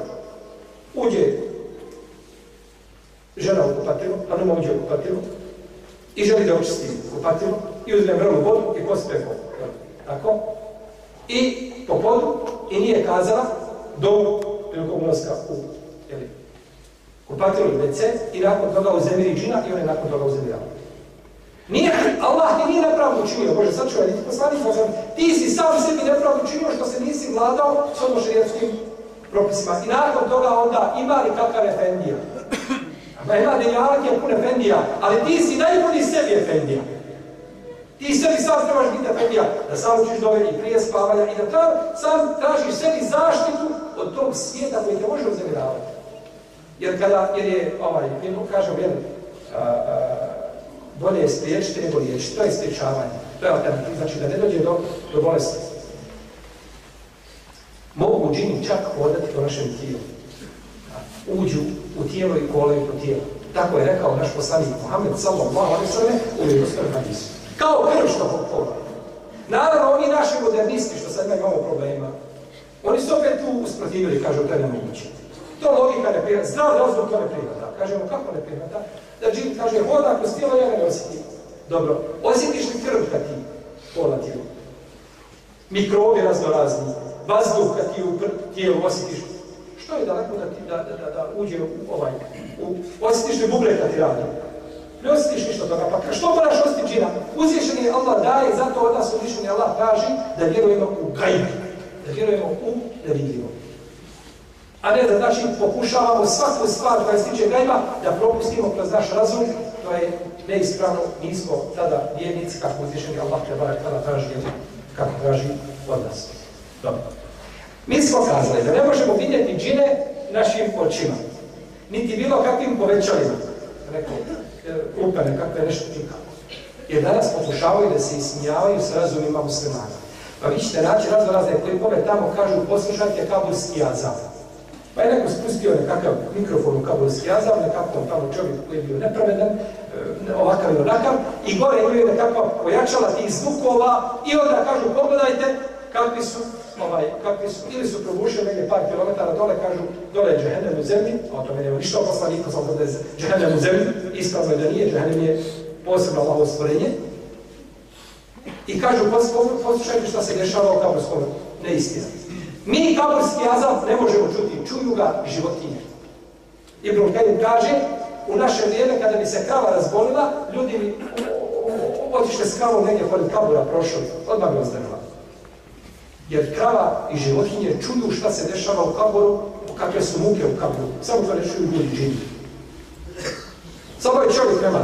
Uđe žena u a nema uđe u kupatilu, i želi da očisti kupatilu, i uzme vrlu vodu i pospe vodu. Tako? I po podu, i nije kazala do prilikom ulazka u jeli, kupatilu i nakon toga uzemiri džina, i on je nakon toga uzemirao. Nije, Allah ti nije nepravdu učinio, Bože, sad čuvaj, ti poslanik, ti si sam sebi nepravdu učinio što se nisi vladao s odnošenjetskim propisima. I nakon toga onda ima li kakav efendija? Ma ima denjalak je pun efendija, ali ti si najbolji sebi efendija. Ti sebi sam trebaš biti efendija, da sam učiš dove i prije spavanja i da tam sam tražiš sebi zaštitu od tog svijeta koji te može uznemiravati. Jer kada, jer je, ovaj, kažem, jel, a, a, bolje je spriječiti nego liječiti. To je spriječavanje. To je alternativ, znači da ne dođe do, do bolesti. Mogu džini čak hodati po našem tijelu. Uđu u tijelo i kolaju po tijelu. Tako je rekao naš poslanik Muhammed sallallahu alaihi sallam u vjerostojnom hadisu. Kao kršno pola. Naravno, oni naši modernisti, što sad imamo problema, oni su opet tu usprotivili, kažu, to je nemoguće. To logika ne prihvata, zdrav razlog to ne prihvata. Kažemo, kako ne prihvata? Da džin kaže, hoda kroz tijelo, ja ne osjetim. Dobro, osjetiš li krv kad ti pola tijelo? Mikrobi raznorazni, vazduh kad ti u tijelu osjetiš. Što je daleko da, ti, uđe u ovaj, osjetiš li bubre kad ti radi? Ne osjetiš ništa toga, pa što moraš osjetiti džina? Uzvišen je Allah daje, zato od nas uzvišen Allah traži da vjerujemo u gajbu, da vjerujemo u nevidljivo. A ne da znači pokušavamo svaku stvar koja se tiče gajba da propustimo kroz naš razum, to je neispravno, nismo tada vjernici kako uzvišen je Allah treba kada traži, kako traži od nas. Dobro. Mi smo kazali da ne možemo vidjeti džine našim očima, niti bilo kakvim povećalima. Rekao, klupe nekakve nešto čika. Jer danas pokušavaju da se ismijavaju s razumima muslimana. Pa vi ćete naći razno razne klipove, tamo kažu poslušajte kabulski azam. Pa je neko spustio nekakav mikrofon u kabulski azam, nekakav tamo čovjek koji je bio nepravedan, ovakav i onakav, i gore imaju nekakva pojačala tih zvukova i onda kažu pogledajte kakvi su ovaj, kakvi su, ili su probušili negdje par kilometara dole, kažu, dole je džehennem u zemlji, a o tome nema ništa opasla, niko sam da je džehennem u zemlji, ispravno je da nije, džehennem je posebno Allaho stvorenje. I kažu, poslušajte šta se dešava u kaburskom neistina. Mi kaburski azab ne možemo čuti, čuju ga životinje. Ibn Kajim kaže, u naše vrijeme kada bi se krava razbolila, ljudi bi otišli s kravom negdje pored kabura prošli, odmah bi ozdravila. Jer krava i životinje čuju šta se dešava u kaboru, kakve su muke u kaboru. Samo to rečuju ljudi džini. Samo je čovjek nema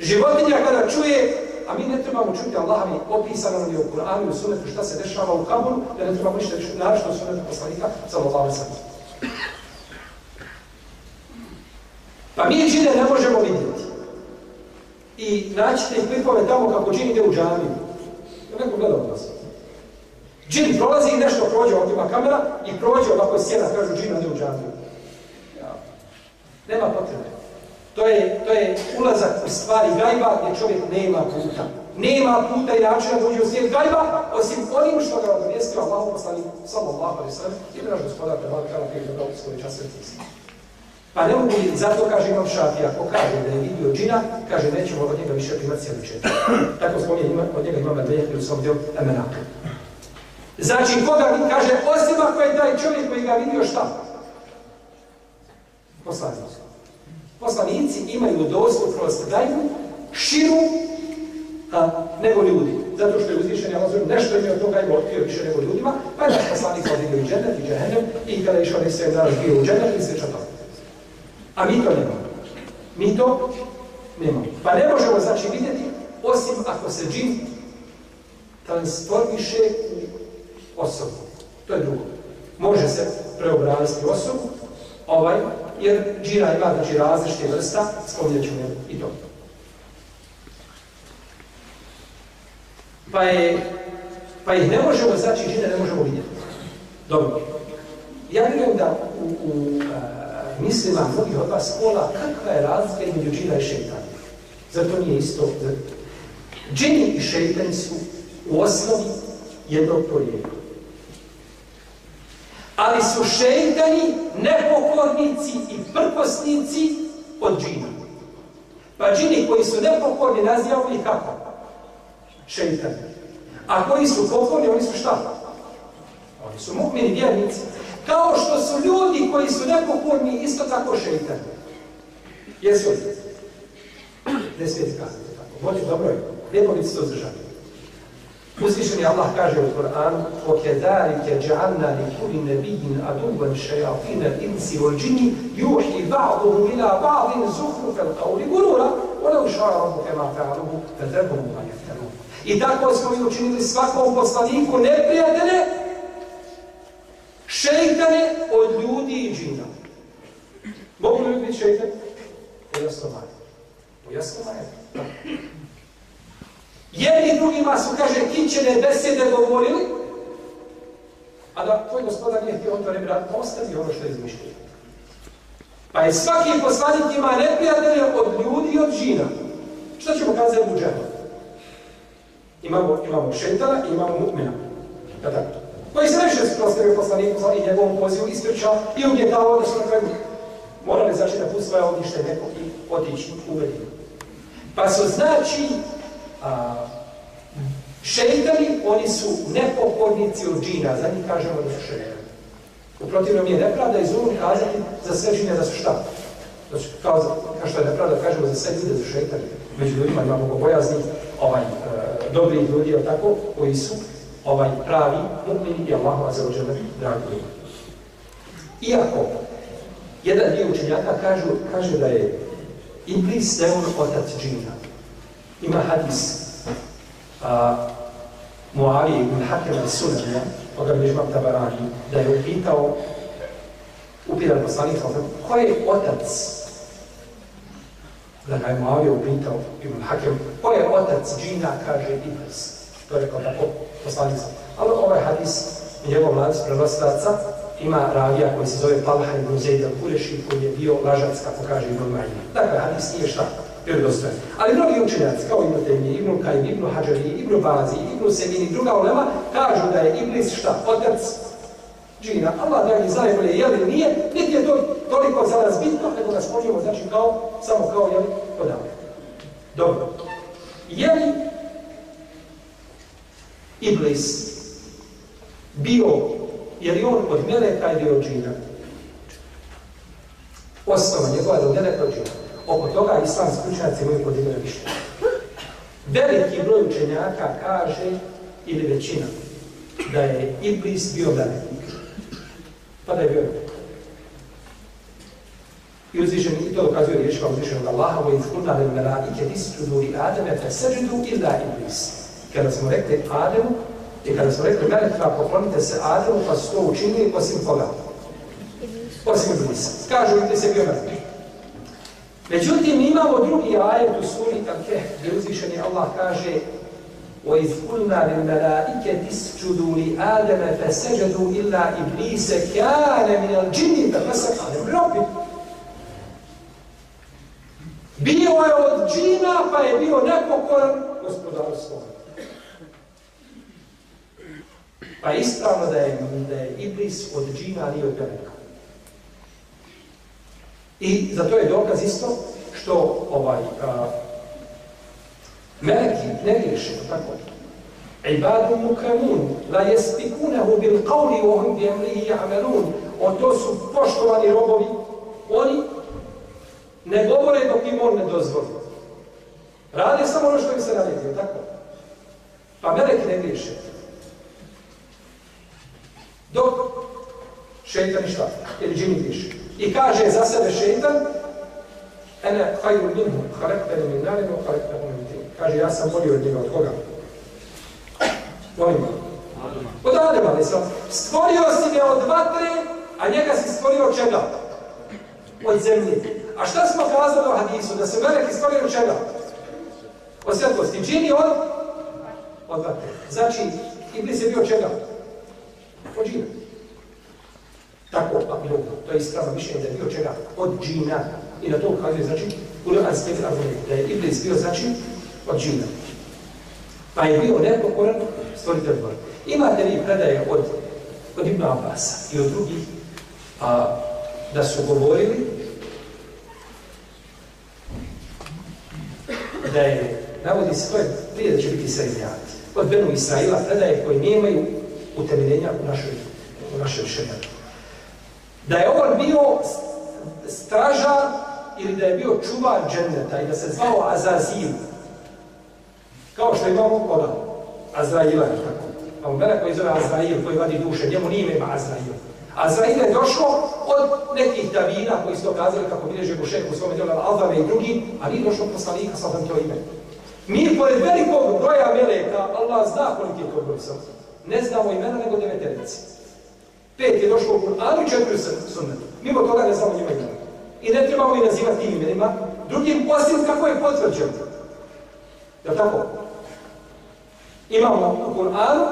Životinja kada čuje, a mi ne trebamo čuti Allahovi opisano nam je u Kur'anu i u sunetu šta se dešava u kaboru, da ne trebamo ništa čuti, naravno u sunetu poslanika, sallallahu sallam. Pa mi džine ne možemo vidjeti. I naćite ih klipove tamo kako džin ide u džamiju. Ja neko gledao vas. Džin prolazi i nešto prođe, ovdje ima kamera i prođe ovako sjena, kažu džin ide u džamiju. Ja. Nema potrebe. To je, to je ulazak u stvari gajba gdje čovjek nema puta. Nema puta i načina da uđe u svijet gajba, osim onim što ga obavijestio Allah poslanik, sallallahu alaihi sallam, ili naš gospodar, da vam kada prije dobro svoj čas pa ne mogu, zato kaže Imam Šafi, ako kaže da je vidio džina, kaže nećemo od njega više primati svjedočenje. Tako spominje od njega imam Medveljak ili sam dio Emenaka. Znači, koga mi kaže, osim ako je taj čovjek koji ga vidio šta? Poslanici. Poslanici imaju dostupnost daju širu a, nego ljudi. Zato što je uzvišen Allah nešto im je od toga ima otkrio više nego ljudima, pa je naš poslanik odidio i džennet i džehennem i kada je išao nek se bio u džennet i sve što a mi to nemamo. Mi to nemamo. Pa ne možemo znači vidjeti osim ako se džin transformiše u osobu. To je drugo. Može se preobraziti osobu, ovaj, jer džina ima znači, različite vrsta, spominjat ću i to. Pa, je, pa ih ne možemo, znači džine ne možemo vidjeti. Dobro. Ja vjerujem da u, u mislima mnogih od vas pola kakva je razlika između džina i šeitana. Zato nije isto. Džini i šeitani su u osnovi jednog porijekla. Ali su šeitani nepokornici i prkosnici od džina. Pa džini koji su nepokorni nazivamo ih kako? Šeitani. A koji su pokorni, oni su šta? Oni su mukmini vjernici. Kao što su ljudi koji su nepokorni isto tako šeitani. Jesu li? Ne smijete kazati tako. Vođu dobro je. Lijepo biti to zdržati. Uzvišeni Allah kaže u Kur'anu وَكَذَارِكَ جَعَلْنَا لِكُلِ نَبِيٍ عَدُوًا شَيَاطِينَ الْإِنْسِ وَالْجِنِّ يُوحِي بَعْضُهُمْ إِلَى بَعْضٍ زُخْرُفَ الْقَوْلِ غُرُورًا وَلَوْ شَاءَ رَبُّكَ مَا فَعَلُهُ فَذَرْهُمْ مَا يَفْتَرُونَ I tako smo mi učinili svakom poslaniku neprijatelje šeitane od ljudi i džina. Mogu li biti šeitan? Jasno maje. Jasno maje. Jedni drugima su, kaže, kićene besede govorili, a da tvoj gospodar nije htio otvore brat, ostavi ono što je izmišljeno. Pa je svaki poslanik ima neprijatelje od ljudi i od žina. Što ćemo kazati u džemu? Imamo, imamo šeitana i imamo mukmina. Da tako koji se najviše suprostavio poslaniku i njegovom pozivu ispričao i uvjetavao da su na kraju morali znači da pusti svoje ognjište neko i otići u vedinu. Pa su znači a, šeitani, oni su nepokornici od džina, za njih kažemo da su šeitani. U protivnom je nepravda i zulum kazati za sve džine da su šta? Znači, kao, za, kao što je nepravda kažemo za sve ljude da su šeitani. Među ljudima imamo bogobojaznih, ovaj, e, ljudi, tako, koji su ovaj pravi mu'min i azza wa jalla dragi Iako jedan dio učenjaka kažu, kaže da je Iblis da je on otac džina. Ima hadis a, Muavi ibn Hakem al-Sunanija, koga bi imam tabarani, da je upitao upitan poslanik, ko je otac da ga je Muavi upitao ibn Hakem, ko je otac džina, kaže Iblis. To je rekao tako poslanica. Ali ovaj hadis u njegovom lancu prenosilaca ima ravija koji se zove Talha ibn Zaid al-Kureši koji je bio lažac, kako kaže Ibn Majina. Dakle, hadis nije šta vjerodostojan. Ali mnogi učenjaci, kao Ibn Taymi, Ibn Kajim, Ibn Hadžari, Ibn Bazi, Ibn Semini, druga ulema, kažu da je Iblis šta? Otac džina. Allah da je zna najbolje je li nije, niti je to toliko za nas bitno, nego nas možemo, znači kao, samo kao je li podavljeno. Dobro. Je li Iblis bio, je li on od meleka ili od džina? Osnova njegova da ne prođe. Oko toga islamski učenjaci imaju podijeljene mišljenje. Veliki broj učenjaka kaže, ili većina, da je Iblis bio velik. Pa da je bio velik. I uzvišen, i to dokazuje riječima uzvišenog Allaha, u izkulna ne melaike disjudu i Ademe, fe seđudu illa Iblis. Kada smo rekli Ademu, i kada smo rekli melekima, poklonite se Ademu, pa su to učinili osim koga? Osim Iblisa. Kažu, Iblis je bio velik. Međutim, imamo drugi ajet u suri Al-Keh, gdje uzvišeni Allah kaže وَإِذْ قُلْنَا لِلْمَلَائِكَةِ اسْجُدُوا لِآدَمَ فَسَجَدُوا إِلَّا إِبْلِيسَ كَانَ مِنَ الْجِنِّ فَفَسَقَ عَنِ رَبِّهِ Bio je od džina, pa je bio nepokoran gospodaru svojom. Pa je ispravno da je, da je Iblis od džina, nije od meleka. I za to je dokaz isto što ovaj a, meleki ne griješe, tako Ibadu mukramun, la jespikunehu bil qavli wa hum bi amrihi ya'malun. O to su poštovani robovi, oni ne govore dok im on ne dozvoli. Radi samo ono što im se naredio, tako? Pa meleki ne griješe. Dok šeitan šta? Ili džini griješe. I kaže za sebe šeitan, ene hajru minhu, harakteri min narinu, harakteri min tim. Kaže, ja sam bolio od njega, od koga? Mojima. Od Adema, ali sam. Stvorio si me od vatre, a njega si stvorio od čega? Od zemlje. A šta smo kazali u hadisu? Da se meleki stvorio od čega? Od svjetlosti. Džini od? Od vatre. Znači, Iblis je bio čega? Od džina. Tako, pa bilo, to je ispravno mišljenje da je bio čega? Od džina. I na to ukazuje, znači, kuranski argument, da je Iblis bio, znači, od džina. Pa je bio nepokoran stvoritelj dvora. Imate li predaje od, od Ibn Abbasa i od drugih a, da su govorili da je, navodi se, to je prije da će biti srednjati, od Benu Israila predaje koje nemaju utemeljenja u našoj, u našoj šeljati. Da je on bio stražar ili da je bio čuvar dženneta i da se zvao Azazil. Kao što imamo koga? Azraila je tako. A u mene koji zove Azrail, koji vadi duše, njemu nije ima Azrail. Azrail je došlo od nekih davina koji su dokazali kako bilježe Bušek u svome djelu Alvame i drugi, a nije došlo poslanika sa to ime. Mi pored velikog broja meleka, Allah zna koliki je to broj sam. Ne znamo imena nego deveterici. Pet je došlo u Kur'anu i četiri sunnetu. Mimo toga ne znamo njima imena. I ne trebamo ih nazivati tim imenima. Drugim osim kako je potvrđeno. Je tako? Imamo u Kur'anu,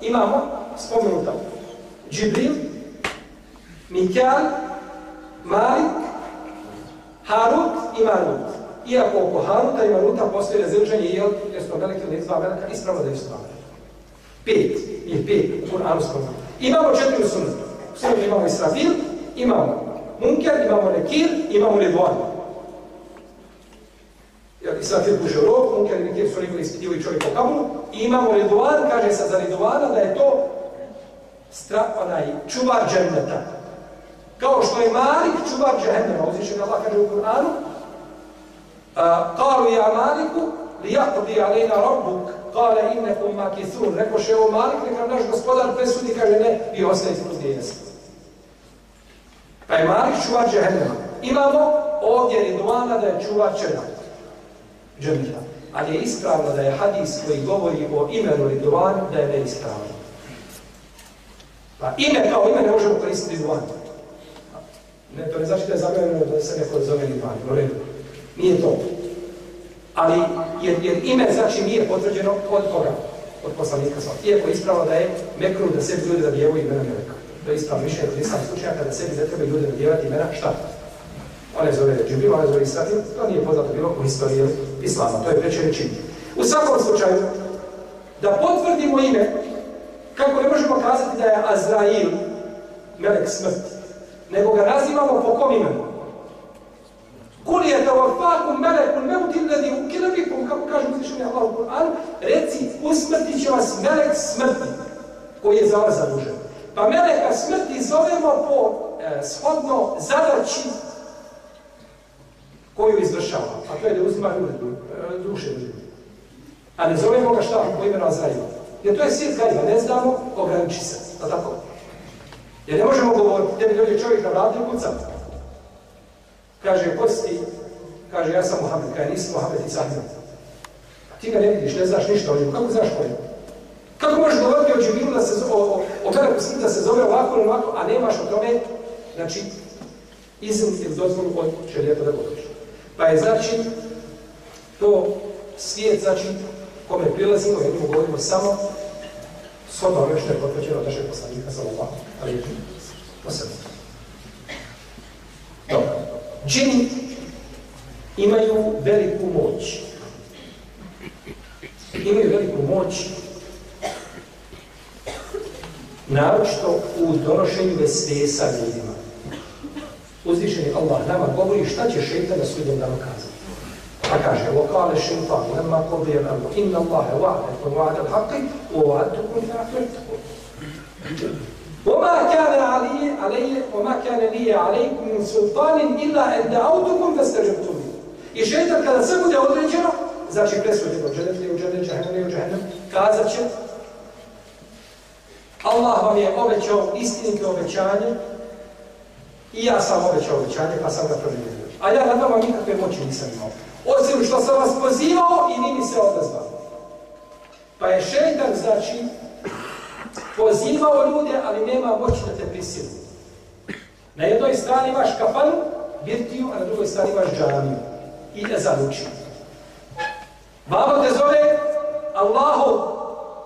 imamo spomenuta Džibril, Mikal, Malik, Harut i Marut. Iako oko Haruta i Maruta postoji razilženje, jel, jesu to velike ili dva velika, ispravno da velika. Pet, je pet u Kur'anu spomenuta. Imamo četiri sunnetu. U imamo Israfil, imamo Munker, imamo Nekir, imamo Ridvan. Jer Israfil puše u rok, Munker i Nekir su ispitivaju čovjek po kabulu. I imamo Ridvan, kaže se za Ridvana da je to onaj, čuvar dženneta. Kao što je Malik čuvar dženneta. Uzvišen Allah kaže u Kur'anu, Kalu Maliku, li jakudi alejna rabbuk, kale innekum makithun. Rekoše ovo Malik, neka naš gospodar presudi, kaže ne, i ostaje kroz jesu. Pa je Malik čuvar džehennema. Imamo ovdje Ridvana da je čuvar dženneta. Ali je ispravno da je hadis koji govori o imenu Ridvanu da je neispravno. Pa ime kao ime ne možemo koristiti Ridvan. Ne, to ne znači da je zabranjeno da se neko zove Ridvan. U redu. Nije to. Ali, jer, jer ime znači nije potvrđeno od koga? Od poslanika sva. Iako ispravno da je mekru da sebi ljudi nadjevaju imena Meleka. To je ispravno mišljenje od islam slučajaka da sebi ne treba ljudi nadjevati imena šta? One zove Džibril, one zove Israfil. To nije poznato bilo u historiji islama. To je preče reći. U svakom slučaju, da potvrdimo ime, kako ne možemo kazati da je Azrail melek smrti, nego ga nazivamo po kom imenu? Kul je tawaffakum melekun meuti alladhi ukila bikum, kako kaže uzvišeni Allah u Kur'anu, reci, usmrtit će vas melek smrti, koji je za vas zadužen. Pa meleka smrti zovemo po e, shodno zadaći koju izvršava, a to je da uzima e, duše ljudi. A ne zovemo ga šta po imenu Azraila. Jer to je svijet gajba, ne znamo, ograniči se. A tako? Jer ne možemo govoriti, tebi dođe čovjek na vratu i kuca. Kaže, ko si ti? Kaže, ja sam Mohamed, kaže, nisi Mohamed i Sahir. A ti ga ne vidiš, ne znaš ništa o njemu. Kako znaš ko je? Kako možeš govoriti o Džibiru da se o, o, o da se zove ovako ili ovako, a nemaš o tome, znači, izum ili dozvolu od šerijeta da govoriš. Pa je znači, to svijet, znači, kome prilazimo, jer mi govorimo samo shodno ono što je potvrđeno našeg poslanika ova, ali je posebno. Dobro. Džini imaju veliku moć. Imaju veliku moć naročito u donošenju vesvesa ljudima. Uzvišeni Allah nama govori šta će šeitan na sudjem danu kazati. Pa kaže, lokale šeitan, nema kobrije inna Allahe va'ne, va'ne l'haqi, u'adtukum fa'afirtukum. وما كان علي علي وما كان لي عليكم من سلطان إلا أن دعوتكم فاستجبتم لي. I šeitan kada sve bude određeno, znači presuđeno, dženet li u dženet, džahennem li u džahennem, kazat će, Allah vam je obećao istinite obećanje i ja sam obećao obećanje pa sam ga proživio. A ja na vama nikakve moći nisam imao. Osim što sam vas pozivao i vi mi se odazvali. Pa je šeitan, znači, pozivao ljude, ali nema moći da te prisilu. Na jednoj strani imaš kafanu, birtiju, a na drugoj strani imaš džamiju. I da zaluči. Babo te zove Allahov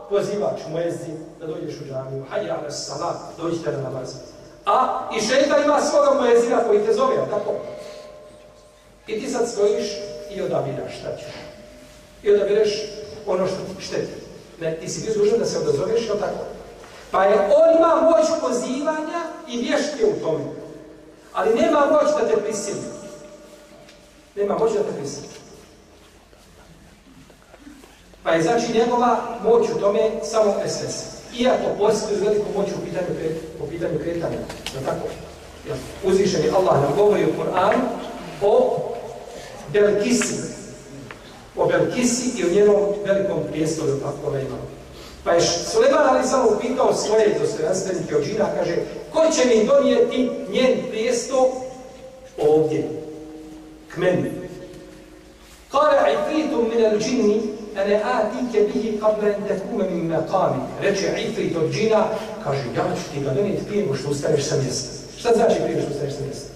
pozivač, muezzi, da dođeš u džamiju. Hajde ala salat, dođite na namaz. A i šeitan ima svoga muezina koji te zove, tako? I ti sad stojiš i odabiraš šta ćeš. I odabiraš ono što ti šteti. Ne, ti si bio dužan da se odazoveš, jel tako? Pa je on ima moć pozivanja i vještike u tome. Ali nema moć da te prisili. Nema moć da te prisili. Pa je znači njegova moć u tome samo SS. Iako posjeduje veliku moć u pitanju, po pitanju kretanja. Je tako? Uzvišen je Allah nam govori u Koranu o Belkisi. O Belkisi i o njenom velikom prijestolju kako imamo. Pa je Suleman ali samo upitao svoje dostojanstvenike od džina, kaže, ko će mi donijeti njen prijesto ovdje, k meni? Kale ifritum min al džinni, ane atike bihi qabla en tekume min maqami. Reče ifrit od džina, kaže, ja ću ti ga donijeti prije što ustaneš sa mjesta. Šta znači prije što ustaneš sa mjesta?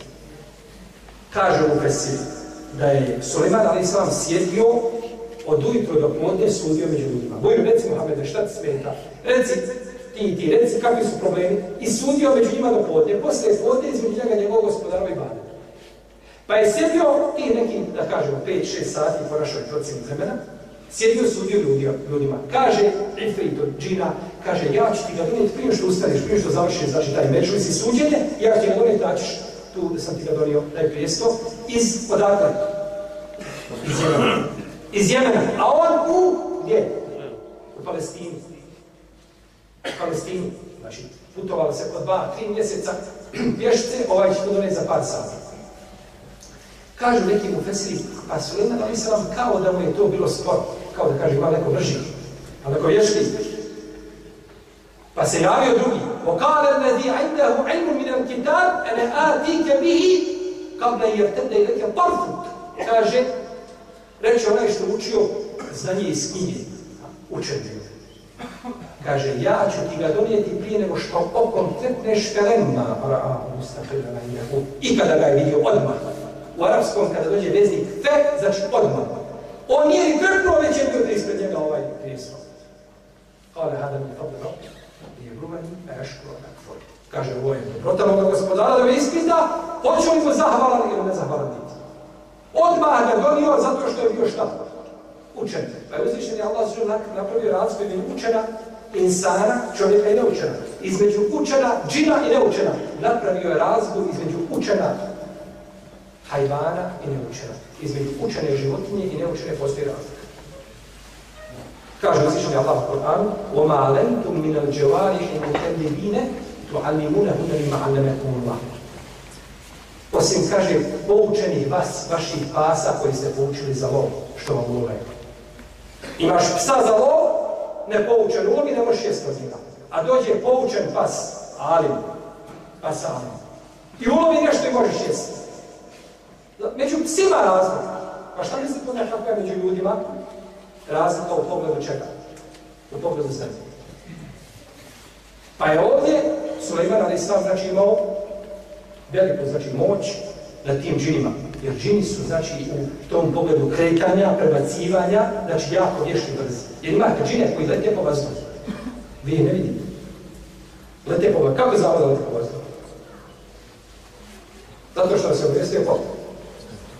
Kaže u Fesir, da je Suleman ali sam sjedio od ujutro do podne sudio među ljudima. Boju, reci Mohamede, šta ti smeta? Reci ti ti, reci kakvi su problemi. I sudio među njima do podne. Posle podne između njega njegovog gospodarova i bade. Pa je sjedio ti neki, da kažemo, 5-6 sati po našoj procjeni vremena, sjedio sudio ljudima. Kaže Ifrit od džina, kaže, ja ću ti ga donijeti prije što ustaneš, prije što završiš, znači taj meč, si suđenje, ja ću ti ga donijeti, daćiš tu da sam ti ga donio, taj prijesto, iz odakle? Iz Jemena. Iz Jemena. A on u, gdje? U Palestini. U Palestini. Znači, putovali se po dva, tri mjeseca, pješce, ovaj će to doneti za par sati. Kažu neki mu fesiri, pa Suleman ali sam kao da mu je to bilo sport, kao da kaže ima neko brži, a neko vješti. Pa se javio drugi, وقال الذي عنده علم من الكتاب أنا آتيك به tada je jertede i leke parfut. Kaže, reče onaj što učio znanje iz knjige, učenju. Kaže, ja ću ti ga donijeti prije nego što okom tretneš felemma, ara, mustaqila na I kada ga je vidio odmah. U arapskom kada dođe veznik fe, znači odmah. On nije i trpnuo, već je bio ispred njega ovaj prijesom. Kale, hada mi fadla, je gruman, a jaškura. Kaže, ovo je dobrota moga gospodara da me ispita, hoću li mu zahvalan ili ne zahvalan biti. Odmah ga donio zato što je bio šta? Učen. Pa je uzvišen je Allah zužel napravio razliku između učena insana, čovjeka i neučena. Između učena, džina i neučena. Napravio je razliku između učena hajvana i neučena. Između učene životinje i neučene postoji razlika. Kaže uzvišeni Allah u Kur'anu وَمَا عَلَمْتُمْ مِنَ الْجَوَارِحِ مُكَلِّبِينَ tu'allimunahunna mimma 'allamakumullah. Osim kaže poučeni vas vaših pasa koji ste poučili za lov, što vam lovaj. Imaš psa za lov, ne poučen ulog i ne možeš jesti od. A dođe poučen pas, ali pas ali. I ulovi nešto i možeš jesti. Među psima razlog. Pa šta misli kod nekakva je među ljudima? Razlika u pogledu čega? U pogledu zemlje. Pa je ovdje Suleiman ali sam znači imao veliku znači moć nad tim džinima. Jer džini su znači u tom pogledu kretanja, prebacivanja, znači jako vješti brzi. Jer imate džine koji lete po vazduhu. Vi ne vidite. Lete po vazduhu. Kako zavode lete po vazduhu? Zato što se obvestio po.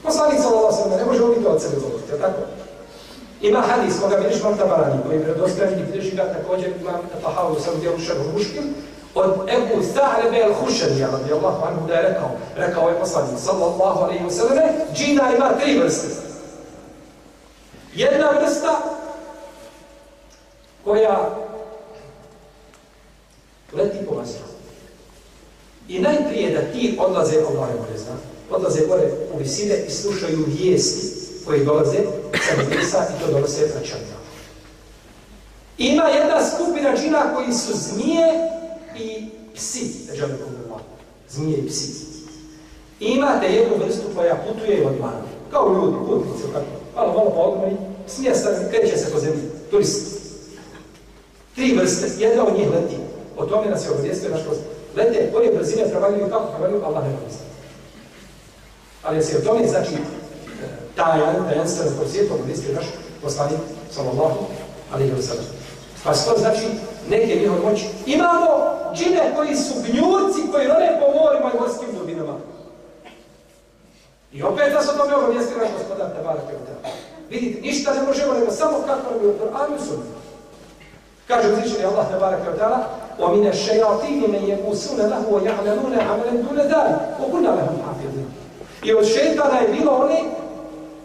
Poslanik sallallahu ne može ovdje od sebe govoriti, tako? Ima hadis koga vidiš vam tabarani, koji je predostavljen i vidiš ga također imam Tahavu sam dijelu šerhu muškim, od Ebu Sa'lebe al-Hušanija, radijallahu anhu, da je rekao, rekao je poslanik, sallallahu alaihi wa sallam, džina ima tri vrste. Jedna vrsta koja leti po vazduhu. I najprije da ti odlaze, Allah je zna, odlaze gore u visine i slušaju vijesti koje dolaze sa nebesa i to dolaze vraćanja. Ima jedna skupina džina koji su zmije i psi, zmije i psi. I imate jednu vrstu koja putuje i odmara. Kao ljudi, putnice, kako. Malo, malo po i smjesta, kreće se po zemlji, turist. Tri vrste, jedna od njih leti. O tome nas je obavijestio naš post. Lete, koje brzine prevaljuju, kako prevaljuju, Allah ne zna. Ali se o tome, znači, tajan, tajanstven koji svijetom obavijestio naš poslanik, sallallahu alaihi wa sallam. Pa što znači neke njihove moći. Imamo džine koji su gnjurci koji rone po morima i morskim dubinama. I opet da se o tome obavijestio naš gospodar Tebara Kevtera. Vidite, ništa ne možemo nego samo kako nam je u Koranu sunnitu. Kaže uzvišeni Allah Tebara Kevtera ومن الشياطين من يقوسون له ويعملون عملا دون ذلك وكنا لهم حافظين I od šetana je bilo oni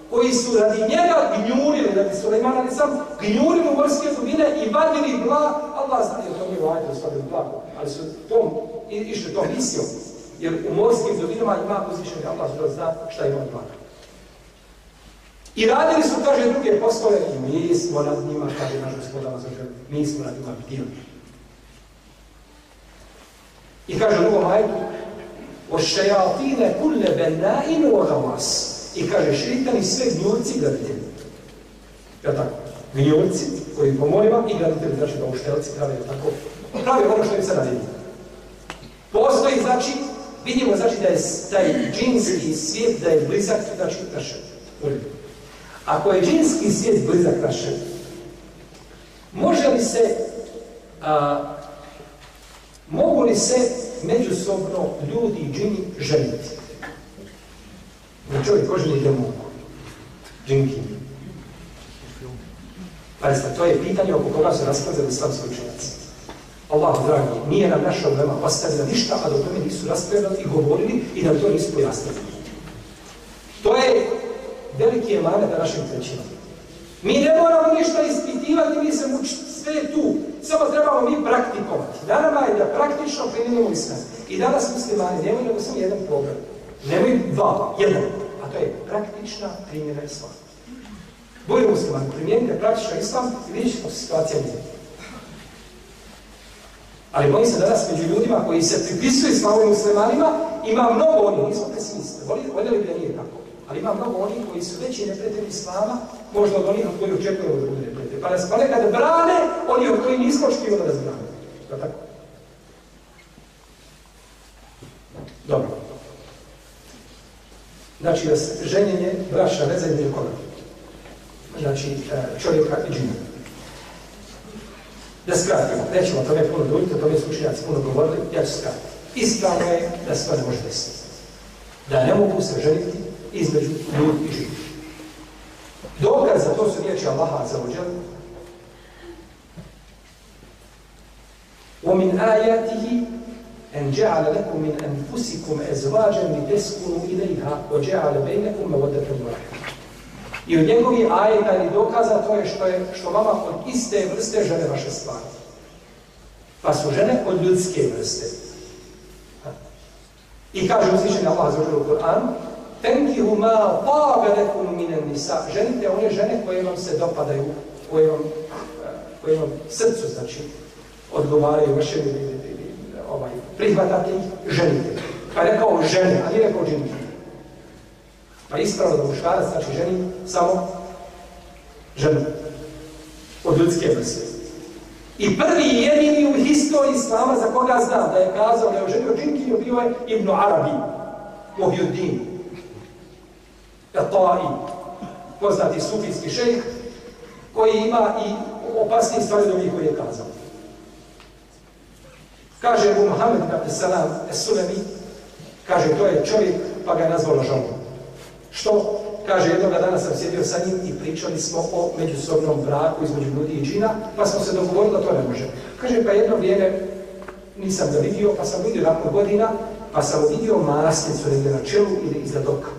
koji su radi njega gnjurili, radi Suleimana ali sam gnjurili u morske dubine i vadili bla, Allah zna je to nije vajte ostavili bla, ali su tom, išli tom misijom, jer u morskim dubinama ima uzvišeni Allah zna šta ima bla. I radili su, kaže, druge poslove. I mi smo nad njima, kaže naš gospodar, mi smo nad njima bdili. I kaže u drugom ajetu, šajatine kulle benainu o I kaže, šeitani sve gnjurci graditelji. Ja tako? Gnjurci koji po morima i graditelji, znači da uštelci pravi tako. Pravi ono što im se radi. Postoji, znači, vidimo znači da je taj džinski svijet, da je blizak, znači našem. Ako je džinski svijet blizak našem, može li se a, Mogu li se međusobno ljudi i džini ženiti? Da čovjek ko ženi da mogu. Džinki. Pazite, to je pitanje oko koga su raspravljali islamski učenjaci. Allah, dragi, nije nam naša ulema ostavila ništa, a do tome nisu raspravljali i govorili i nam to nisu pojasnili. To je veliki emanet na našim trećima. Mi ne moramo ništa ispitivati, mi se mučiti, sve tu. Samo trebamo mi praktikovati. Na nama je da praktično primjenimo islam. I danas muslimani nemoj nego samo jedan program. Nemoj dva, jedan. A to je praktična primjena islama. Budemo muslimani, primijenite praktično islam i vidjet ćemo situacija nije. Ali bojim se danas među ljudima koji se pripisuju islamovim muslimanima, ima mnogo onih, nismo pesimisti. Voljeli bi da nije tako. Ali ima mnogo onih koji su veći neprijatelji Islama, možda od onih od koji očekujemo da bude neprijatelji. Pa nas ponekad brane oni od koji nismo očekivali da nas brane. Tako? Dobro. Znači, ženjenje braša ne zajednije koga? Znači, e, čovjeka i džina. Da skratimo, nećemo to ne puno duljiti, o tome su učenjaci puno govorili, ja ću skratiti. Ispravno je da se to ne može desiti. Da ne mogu se ženiti između ljudi i živih. Dokaz za to su riječi Allaha za ođel. ومن آياته en ja'ala lakum min anfusikum azwajan litaskunu ilayha wa ja'ala bainakum mawaddatan wa rahmah. I od njegovi ajeta i dokaza to je što je što vama od iste vrste žene vaše stvari. Pa su žene od ljudske vrste. I kaže uzvišen Allah za u Kur'an Tenki Tenkihu ma tabe minen nisa. Ženite one žene koje vam se dopadaju, koje vam, eh, koje vam srcu, znači, odgovaraju vašem eh, ovaj, prihvatate ih, ženite. Pa je rekao žene, a nije rekao džini. Pa ispravno da muškarac znači ženi samo ženu od ljudske vrste. I prvi i jedini u historiji Islama za koga znam da je kazao da je oženio džinkinju bio je Ibn Arabi, Mohjuddin, Tatai, poznati sufijski šejh, koji ima i opasnije stvari do njih koji je kazao. Kaže mu Muhammed ibn Salam Esulemi, kaže to je čovjek, pa ga je nazvao lažovom. Što? Kaže, jednog dana sam sjedio sa njim i pričali smo o međusobnom braku između ljudi i džina, pa smo se dogovorili da to ne može. Kaže, pa jedno vrijeme nisam ga vidio, pa sam vidio nakon godina, pa sam vidio masnicu negdje na čelu ili iza doka.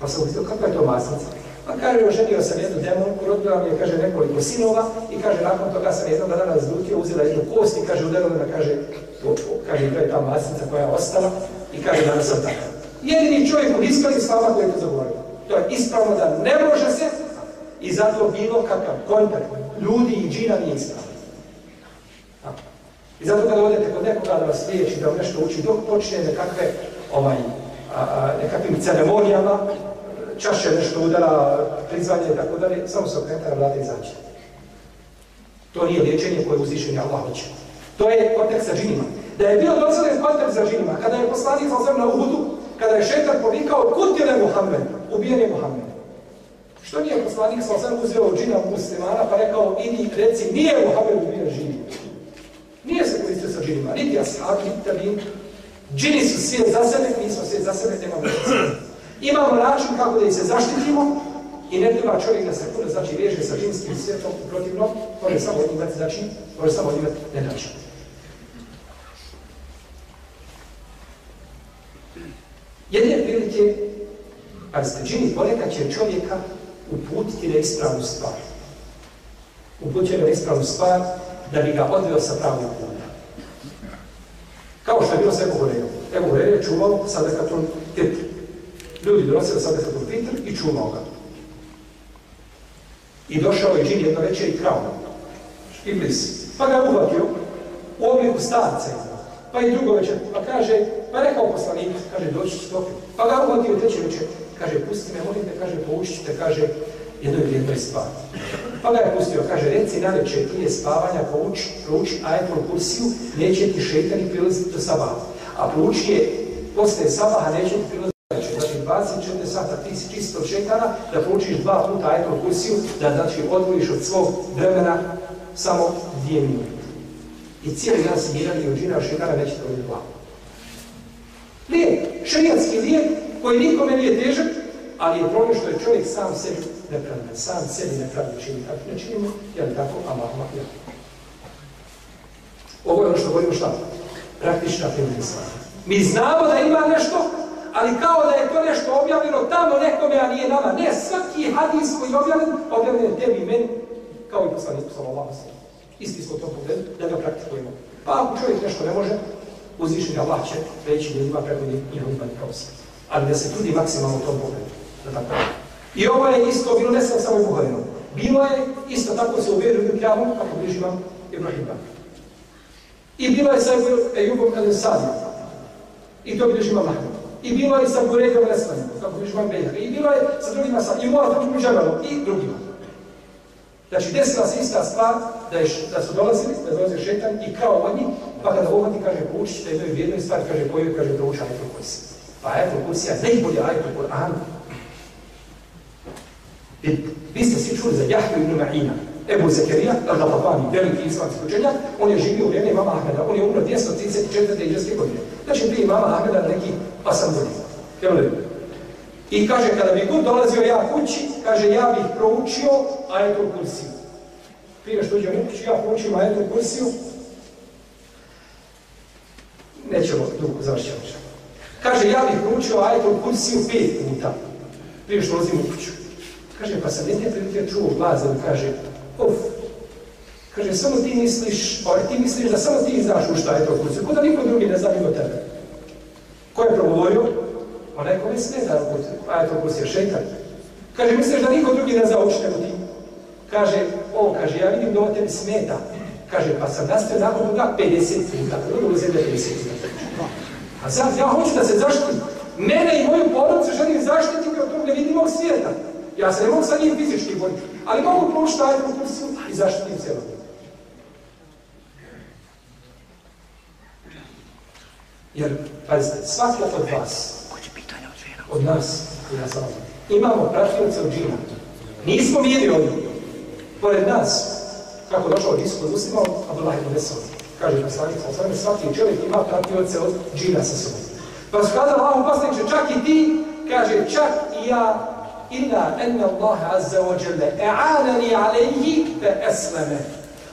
Pa sam vidio, kakva je to masnica? Pa kaže, oženio sam jednu demonku, rodila mi je, kaže, nekoliko sinova i kaže, nakon toga sam jednog dana razlutio, uzela jednu kost i kaže, udarila da kaže, kaže, to je ta masnica koja je ostala i kaže, danas sam takav. Jedini čovjek u ispravni slava koji je to zagovorio. To je ispravno da ne može se i zato bilo kakav kontakt ljudi i džina nije ispravno. I zato kada odete kod nekoga da vas liječi, da vam nešto uči, dok počne ovaj, a, a, nekakvim ceremonijama, čaše nešto udara, prizvanje i tako dalje, samo se okrenete na i zađe. To nije liječenje koje uzvišenje Allah hoće. To je kontakt sa džinima. Da je bio dozvoljen kontakt sa džinima, kada je poslanik sa na Uhudu, kada je šetan povikao, kutile Muhammed, ubijen je Muhammed. Što nije poslanik sa osam uzeo džina muslimana pa rekao, idi reci, nije Muhammed ubijen živi. Nije se koristio sa džinima, niti ashab, niti tabin. Džini su svijet za sebe, mi smo svijet za sebe, nemamo Imamo način kako da ih se zaštitimo i ne treba čovjek da se puno znači veže sa džinskim svijetom protivno, može samo imati znači, može samo imati nenačin. Jedne prilike, ali ste džini ponekad će čovjeka uputiti na ispravnu stvar. Uputiti na ispravnu stvar da bi ga odveo sa pravnog puta. Kao što je bilo sa Ebu Horejo. Ebu Horejo je čuvao sadekatul fitr. Ljudi donosili sadekatul fitr i čuvao ga. I došao je džin jedno večer i krao. Iblis. Pa ga uhvatio u obliku starca pa i drugo večer, pa kaže, pa rekao poslanik, kaže, doći ću stopi. Pa ga uhvatio treći večer, kaže, pusti me, molim te, kaže, poučite, kaže, jednoj vrijednoj stvari. Pa ga je pustio, kaže, reci na večer, prije spavanja, pouči, prouči ajetul kursiju, neće ti šeitani prilaziti do sabaha. A prouči je, posle sabaha, neće ti prilaziti. Znači, 24 sata ti si čisto šeitana, da proučiš dva puta ajetul kursiju, da znači odvojiš od svog vremena samo dvije minute. I cijeli dan se mirali od džina šeitana nećete ovdje glavu. Lijek, šerijatski lijek koji nikome nije težak, ali je problem što je čovjek sam sebi nepravilan, sam sebi nepravilan čini tako ne činimo, jer tako Allah ja. Ovo je ono što govorimo šta? Praktična feminista. Mi znamo da ima nešto, ali kao da je to nešto objavljeno tamo nekome, a nije nama. Ne, svaki hadis koji je objavljen, objavljen je tebi i meni, kao i poslanik sallallahu alejhi Isti smo to pogledu, da ga praktikujemo. Pa ako čovjek nešto ne može, uzvišenje Allah će reći ima preko njihov iman prostor. Ali da se trudi maksimalno u tom. Da tako. I ovo je isto bilo ne samo Buharinu. Bilo je isto tako se uvjeruju u kjavu, ako bliži Ibrahima. I bilo je sa Ejubom El Sadim. I to vam Mahmud. I bilo je sa Burekom Lesmanim, kako bliži vam Bejhar. I bilo je sa drugima sa i Muatom i drugima. Znači, desila se ista stvar, da, je, da su dolazili, da dolaze šetan i kao od njih, pa kada uvati, kaže, poučit ćete jednoj jednoj stvari, kaže, koju kaže, prouči ajetul kursi. Pa ajetul kursi je najbolje ajetul Kur'an. I vi ste svi čuli za Jahju ibn Ma'ina, Ebu Zekerija, al-Ghatafani, veliki islamski učenjak, on je živio u vrijeme imama Ahmeda, on je umro 234. iđarske godine. Znači, prije imama Ahmeda neki 8 godina. I kaže, kada bi god dolazio ja kući, kaže, ja bih proučio ajetul kursiju. Prije što uđem u kući, ja proučim ajetul kursiju. Nećemo dugo završiti. Kaže, ja bih proučio ajetul kursiju pet puta. Prije što ulazim u kuću. Kaže, pa sam jedne prilike čuo glas kaže, uf, kaže, samo ti misliš, ovaj, ti misliš da samo ti znaš u šta je to kursiju, kod da niko drugi ne zna mimo tebe. Ko je progovorio? Onaj ko mi smeta, a je to kursi šeitan. Kaže, misliš da niko drugi ne zna uči ti? Kaže, o, kaže, ja vidim da ovo tebi smeta. Kaže, pa sam nastavio nakon toga 50 puta. Drugo uzete 50 puta. A sad, ja hoću da se zaštitim. Mene i moju porodicu želim zaštititi od tog nevidimog svijeta. Ja se ne mogu sa njim fizički boriti, ali mogu prošći taj kursu i zaštitim se od Jer, pazite, svaki od vas, od nas, ja sam imamo pratioce od džina. Nismo vidjeli ovdje. Pored nas, kako došao od Isu, uzimao Abdullah ibn Mesud. Kaže poslanik, sa svaki čovjek ima pratioce od džina sa sobom. Pa su kazali Allahom poslaniče, čak i ti, kaže, čak i ja, inna enna Allah azza wa jalla e'anani alejhi fe esleme.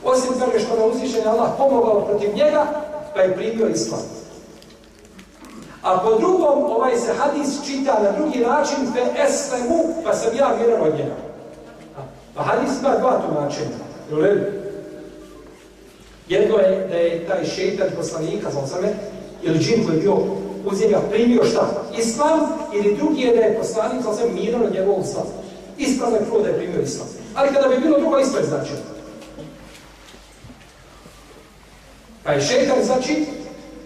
Osim toga što na uzvišenje Allah pomogao protiv njega, pa je primio islam. A po drugom, ovaj se hadis čita na drugi način, fe eslemu, pa sam ja vjeran od njega. Pa hadis ima dva tumačenja. Jedno je da je taj šeitan poslanika, znam sam ili džin koji je bio uz primio šta? Islam, ili drugi je da je poslanik, znam sam, miran od njegovog slavu. Ispravno je prvo da je primio islam. Ali kada bi bilo drugo, isto je značilo. Pa je šeitan znači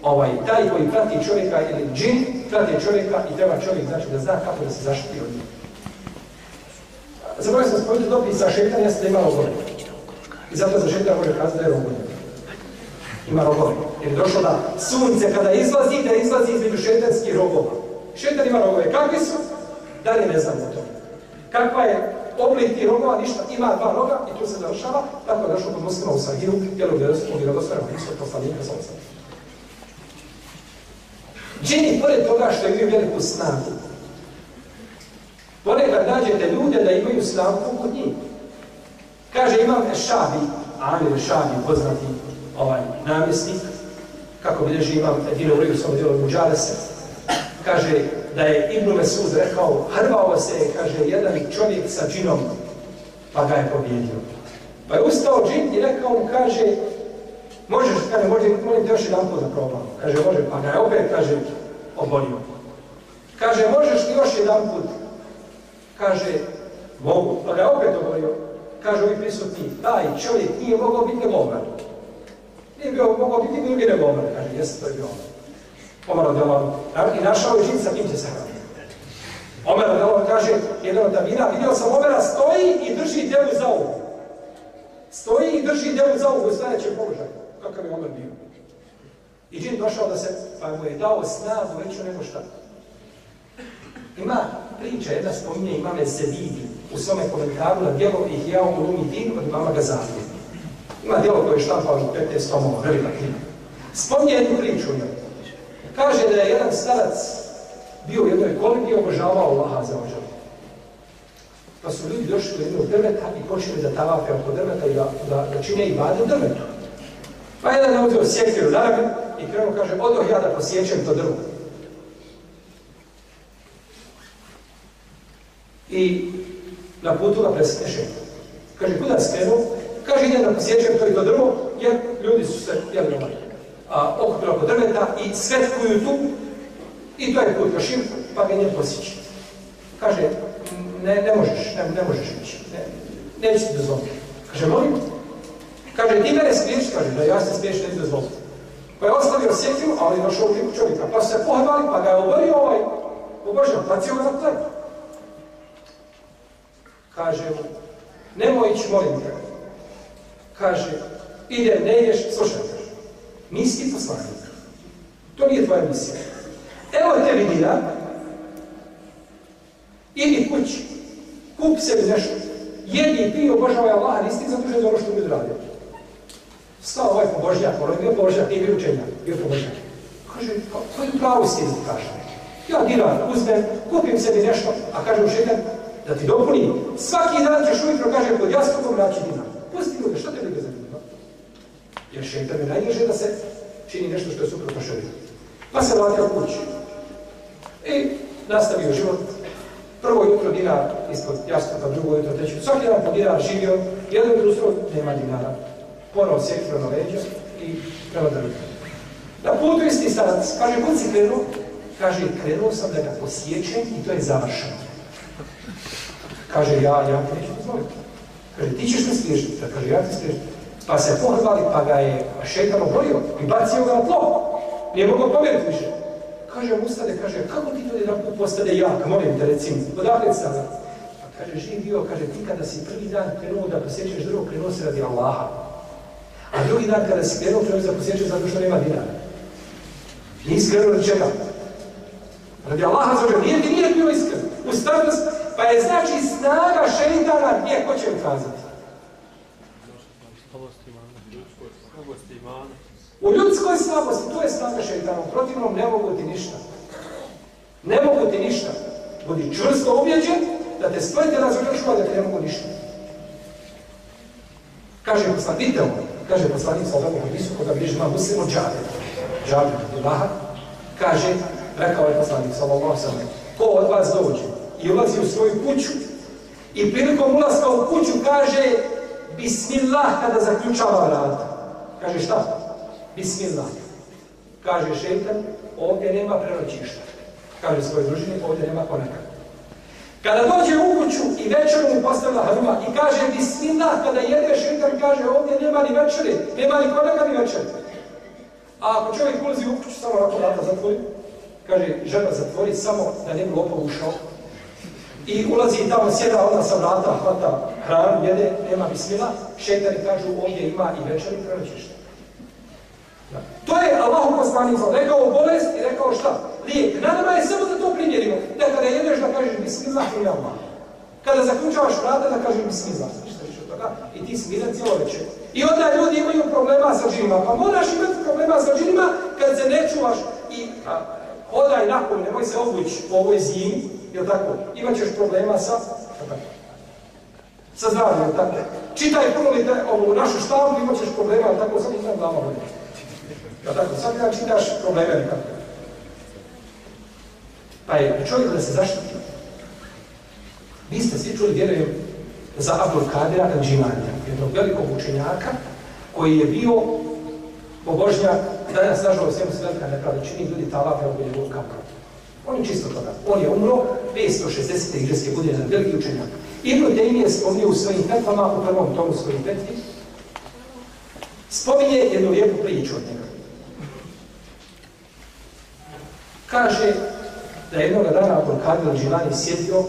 ovaj, taj koji prati čovjeka ili džin prati čovjeka i treba čovjek znači da zna kako da se zaštiti od njega. Zaboravio sam spojiti dopisa šeitan, jeste da. I zato za šeitan može kazati da je rogove. Ima rogove. Jer je došlo da sunce kada izlazi, da izlazi između šeitanskih rogova. Šeitan ima rogove. Kakvi su? Da li ne znamo to? Kakva je oblik tih rogova? Ništa. Ima dva roga i tu se završava. Tako je došlo kod muslima u Sahiru, jer u vjerodostojnom hadisu poslanika sa. Džini, pored toga što imaju veliku snagu, ponekad nađete ljude da imaju snagu kod njih. Kaže imam Šabi, Amir Šabi, poznati ovaj namjesnik, kako bilježi imam Dino Uliju, samo djelo Muđarese, kaže da je Ibn Mesud rekao, hrvao se, kaže, jedan čovjek sa džinom, pa ga je pobjedio. Pa je ustao džin i rekao mu, kaže, možeš, kaže, može, molim te još jedan put da probam. Kaže, može, pa ga je opet, kaže, obolio. Kaže, možeš li još jedan put? Kaže, mogu, pa ga je opet obolio. Kaže, ovi prisutni, taj čovjek nije mogao biti Omer. Nije bio, mogao biti drugi nego Omer. Kaže, jeste, to je bio Omer. Omer od Omer. I našao je kim će se hraniti. Omer od Omer kaže, jedan od Davina, vidio sam Omera, stoji i drži djelu za ovu. Stoji i drži djelu za ovu u sljedećem položaju. Kakav je Omer bio. I džin došao da se, pa mu je dao snagu veću nego šta. Ima priča, jedna spominje imame Zedidi u svome komentaru na djelo Ihya Ulumi Din od imama Gazalije. Ima djelo koje je štampao u 15 tomova, velika knjiga. Spominje jednu priču. Kaže da je jedan starac bio u jednoj kolegi i obožavao Allaha za ođer. Pa su ljudi došli do jednog drveta i počeli da tavafe oko drveta i da, da, da čine i bade u drvetu. Pa jedan je uzeo sjekiru zarabin i krenuo kaže, odoh ja da posjećem to drvo. I na putu ga presjeće. Kaže, kuda skrenuo? Kaže, idem da posjećem to i to drvo, jer ljudi su se, jel ovaj, okupili oko drveta i svetkuju tu i to je put ka pa ga nije posjeći. Kaže, ne, ne možeš, ne, ne možeš ići, ne, neću ti dozvoliti. Kaže, molim, kaže, ti mene smiješ, kaže, da ja se smiješ, neću dozvoliti. Pa je ostavio sjekiru, ali je došao u čovjeka, pa se pohvali, pa ga je oborio ovaj, obožio, placio ga tleb. Kaže nemoj ići, molim te. Kaže, ide, ne ideš, slušaj, nisi poslanik. To nije tvoja misija. Evo te vidi ja. Idi kući, kup sebi nešto. Jedi i pij, obožavaj Allaha, nisi ti zadužen za ono što mi radio. Stao ovaj pobožnjak, ono je bio pobožnjak, nije bio učenjak, bio pobožnjak. Kaže, to je pravo si kaže. Ja dinar uzmem, kupim sebi nešto, a kaže u šetan, da ti dopuni, svaki dan ćeš ujutro, kaže, pod jastukom naći dinar. Pusti ljude, što te briga za dinar? Jer šetan je najniže da se čini nešto što je suprotno šarijetu. Pa se vratio kući. I nastavio život. Prvo jutro dinar ispod jastuka, drugo jutro treći. Svaki dan po dinar živio, jedno jutro nema dinara. Ponovo sjekio na leđa i prema drugom. Na putu isti starac, kaže, kud si krenuo? Kaže, krenuo sam da ga posjećem i to je završeno. Kaže, ja, ja neću dozvoliti. Kaže, ti ćeš me spriješiti. Kaže, ja ti spriješiti. Pa se pohrbali, pa ga je šeitan oborio i bacio ga na tlo. Nije mogao pomjeriti više. Kaže, ustane, kaže, kako ti to jedan put postane jak, molim te recimo, odakle sam Pa kaže, živ bio, kaže, ti kada si prvi dan krenuo da posjećeš drugog, krenuo se radi Allaha. A drugi dan kada si krenuo, krenuo da posjećeš zato što nema dinara. Nisi krenuo od čega? Radi Allaha za nije nije bio iskren. U startu, pa je znači snaga šeitana gdje, ko će ukazati? U ljudskoj slabosti, to je snaga šeitana. Protivnom ne mogu ti ništa. Ne mogu ti ništa. Budi čvrsto ubjeđen da te spojite razočuva da ti ne mogu ništa. Kaže poslan, vidite ovo, kaže poslanik sa ovog hadisu koga bliže ima muslim od džabe. Džabe Abdullaha, kaže, rekao je poslanik sa ovog ko od vas dođe i ulazi u svoju kuću i prilikom ulaska u kuću kaže Bismillah kada zaključava vrata. Kaže šta? Bismillah. Kaže šeitan, ovdje nema prenoćišta. Kaže svoj družini, ovdje nema konaka. Kada dođe u kuću i večer mu postavlja hruma i kaže Bismillah, kada jede šeitan kaže ovdje nema ni večeri, nema ni konaka ni večeri. A ako čovjek ulazi u kuću, samo ovako vrata zatvori, kaže žena zatvori samo da ne bi lopov ušao. I ulazi tamo sjeda ona sa vrata, hvata hranu, jede, nema bismila, šeitani kažu ovdje ima i večer i prenoćište. To je Allah poslanik rekao bolest i rekao šta? Lijek. Na nama je samo da to primjerimo. Da kada jedeš da kažeš bismillah i Allah. Kada zaključavaš vrata da kažeš bismillah. Ništa više od toga. I ti smiran cijelo večer. I onda ljudi imaju problema sa džinima. Pa moraš imati problema sa džinima kad se ne čuvaš i hodaj nakon, nemoj se obući po ovoj zimi, jel tako? Imaćeš problema sa sa zdravljem, jel tako? Čitaj li ovu našu štampu, imat ćeš problema, jel tako? Sad znam glava Jel tako? Sad ja čitaš probleme nekako. Pa je čovjek da se zaštiti. Vi ste svi čuli, vjerujem, za Abdul Kadira Anđimanija, jednog velikog učenjaka koji je bio pobožnjak, danas nažalost svemu se velika nepravda, čini ljudi talafe u njegovu kapru. On je čisto toga. On je umro 560. igreske godine, jedan veliki učenjak. Ibn Taymi je spominio u svojim petvama, u prvom tomu svojim petvi, spominje jednu lijepu priču od njega. Kaže da je jednog dana Abul Kadir Đilani sjedio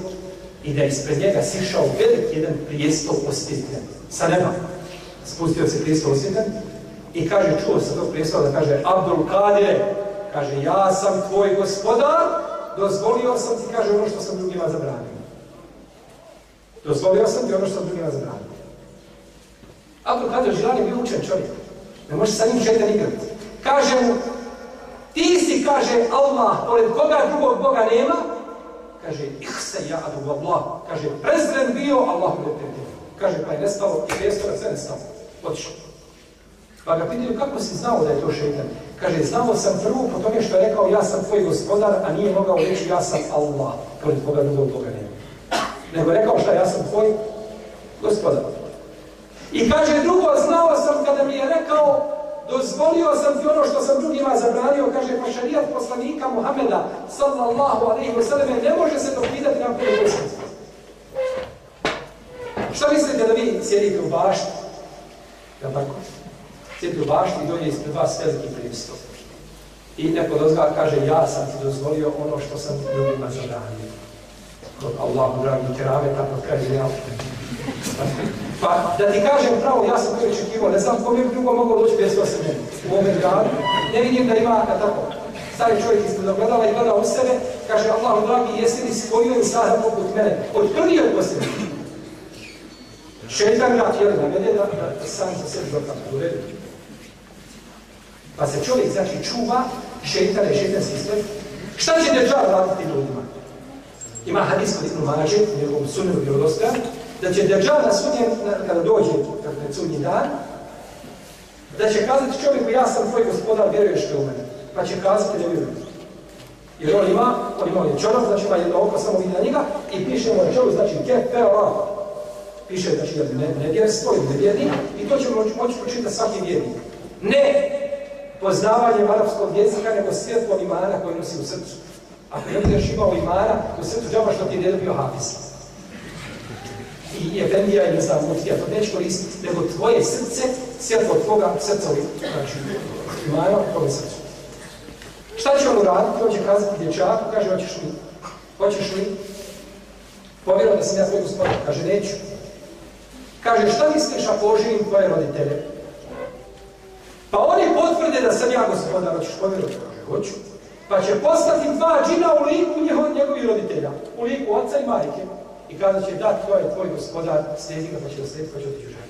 i da je ispred njega sišao velik jedan prijestol osvjetljen sa neba. Spustio se prijestol osvjetljen i kaže, čuo se tog prijestola da kaže Abdul Kadir, kaže ja sam tvoj gospodar, dozvolio sam ti, kaže ono što sam drugima zabranio. Dozvolio sam ti ono što sam drugima zabranio. Abdul Kadir Žilani je bio učen čovjek. Ne može sa njim šetan igrati. Kaže mu, ti si, kaže Allah, pored koga drugog Boga nema, kaže, ih se ja adu Allah, kaže, prezren bio, Allah mu Kaže, pa je nestalo, i prijestora sve nestalo. Otišao. Pa ga pitaju, kako si znao da je to šeitan? Kaže, znao sam prvo po tome što je rekao, ja sam tvoj gospodar, a nije mogao reći, ja sam Allah, pored koga drugog Boga nema. Nego je rekao šta, ja sam tvoj gospodar. I kaže, drugo, znao sam kada mi je rekao, dozvolio sam ti ono što sam drugima zabranio, kaže, pa šarijat poslanika Muhameda, sallallahu alaihi wa sallam, ne može se dokidati na prvi Šta mislite da vi sjedite u bašti? Jel tako? Sjedite u bašti i dođe ispred vas veliki pristup. I neko dozga kaže, ja sam ti dozvolio ono što sam drugima zabranio. Allahu dragi kerame, tako kaže ja. Pa da ti kažem pravo, ja sam to očekivao, ne znam kome bi drugo mogao doći bez meni. U ovome gradu, ne vidim da ima da tako. Stari čovjek ispred ogledala i gleda u sebe, kaže Allahu dragi, jesi li spojio i sada poput mene? Od prvi od posljednji. Šeitan ga tijeli da, da sam za sebi dokam u redu. Pa se čovjek znači čuva šeitane, šeitanski sve. Šta će Dejjal raditi ljudima? Ima hadis kod Ibn Mađe, u njegovom sunneru vjerodostojan, da će Dejjal na sudnjem, kada dođe na sudnji dan, da će kazati čovjeku, ja sam tvoj gospodar, vjeruješ li u mene? Pa će kazati, vjerujem. Jer on ima, on ima je čorav, znači ima jedno oko, samo vidi na njega, i piše mu na čoru, znači kefera. Piše, znači, da ne, nevjerstvo ili nevjerni, i to moći, moći pročitati svaki vjernik. Ne poznavanjem arapskog jezika, nego svjetlo imana koji nosi u srcu. Ako ne budeš imao imana, u srcu džaba što ti je bio hafiz. I Efendija i znam, Mutija, to neće koristiti, nego tvoje srce, svjetlo tvoga srca, znači, imana u tvojom srcu. Šta će on uraditi? On će kazati dječaku, kaže, hoćeš li? Hoćeš li? Povjerao da sam ja tvoj gospodin. Kaže, neću. Kaže, šta misliš ako oživim tvoje roditelje? Pa oni potvrde da sam ja gospodar, hoćeš povjerovati? Hoću. Pa će postati dva džina u liku njegov, njegovih roditelja. U liku oca i majke. I kada će da, to je tvoj gospodar, slijedi ga, pa će da slijedi, pa će otići u.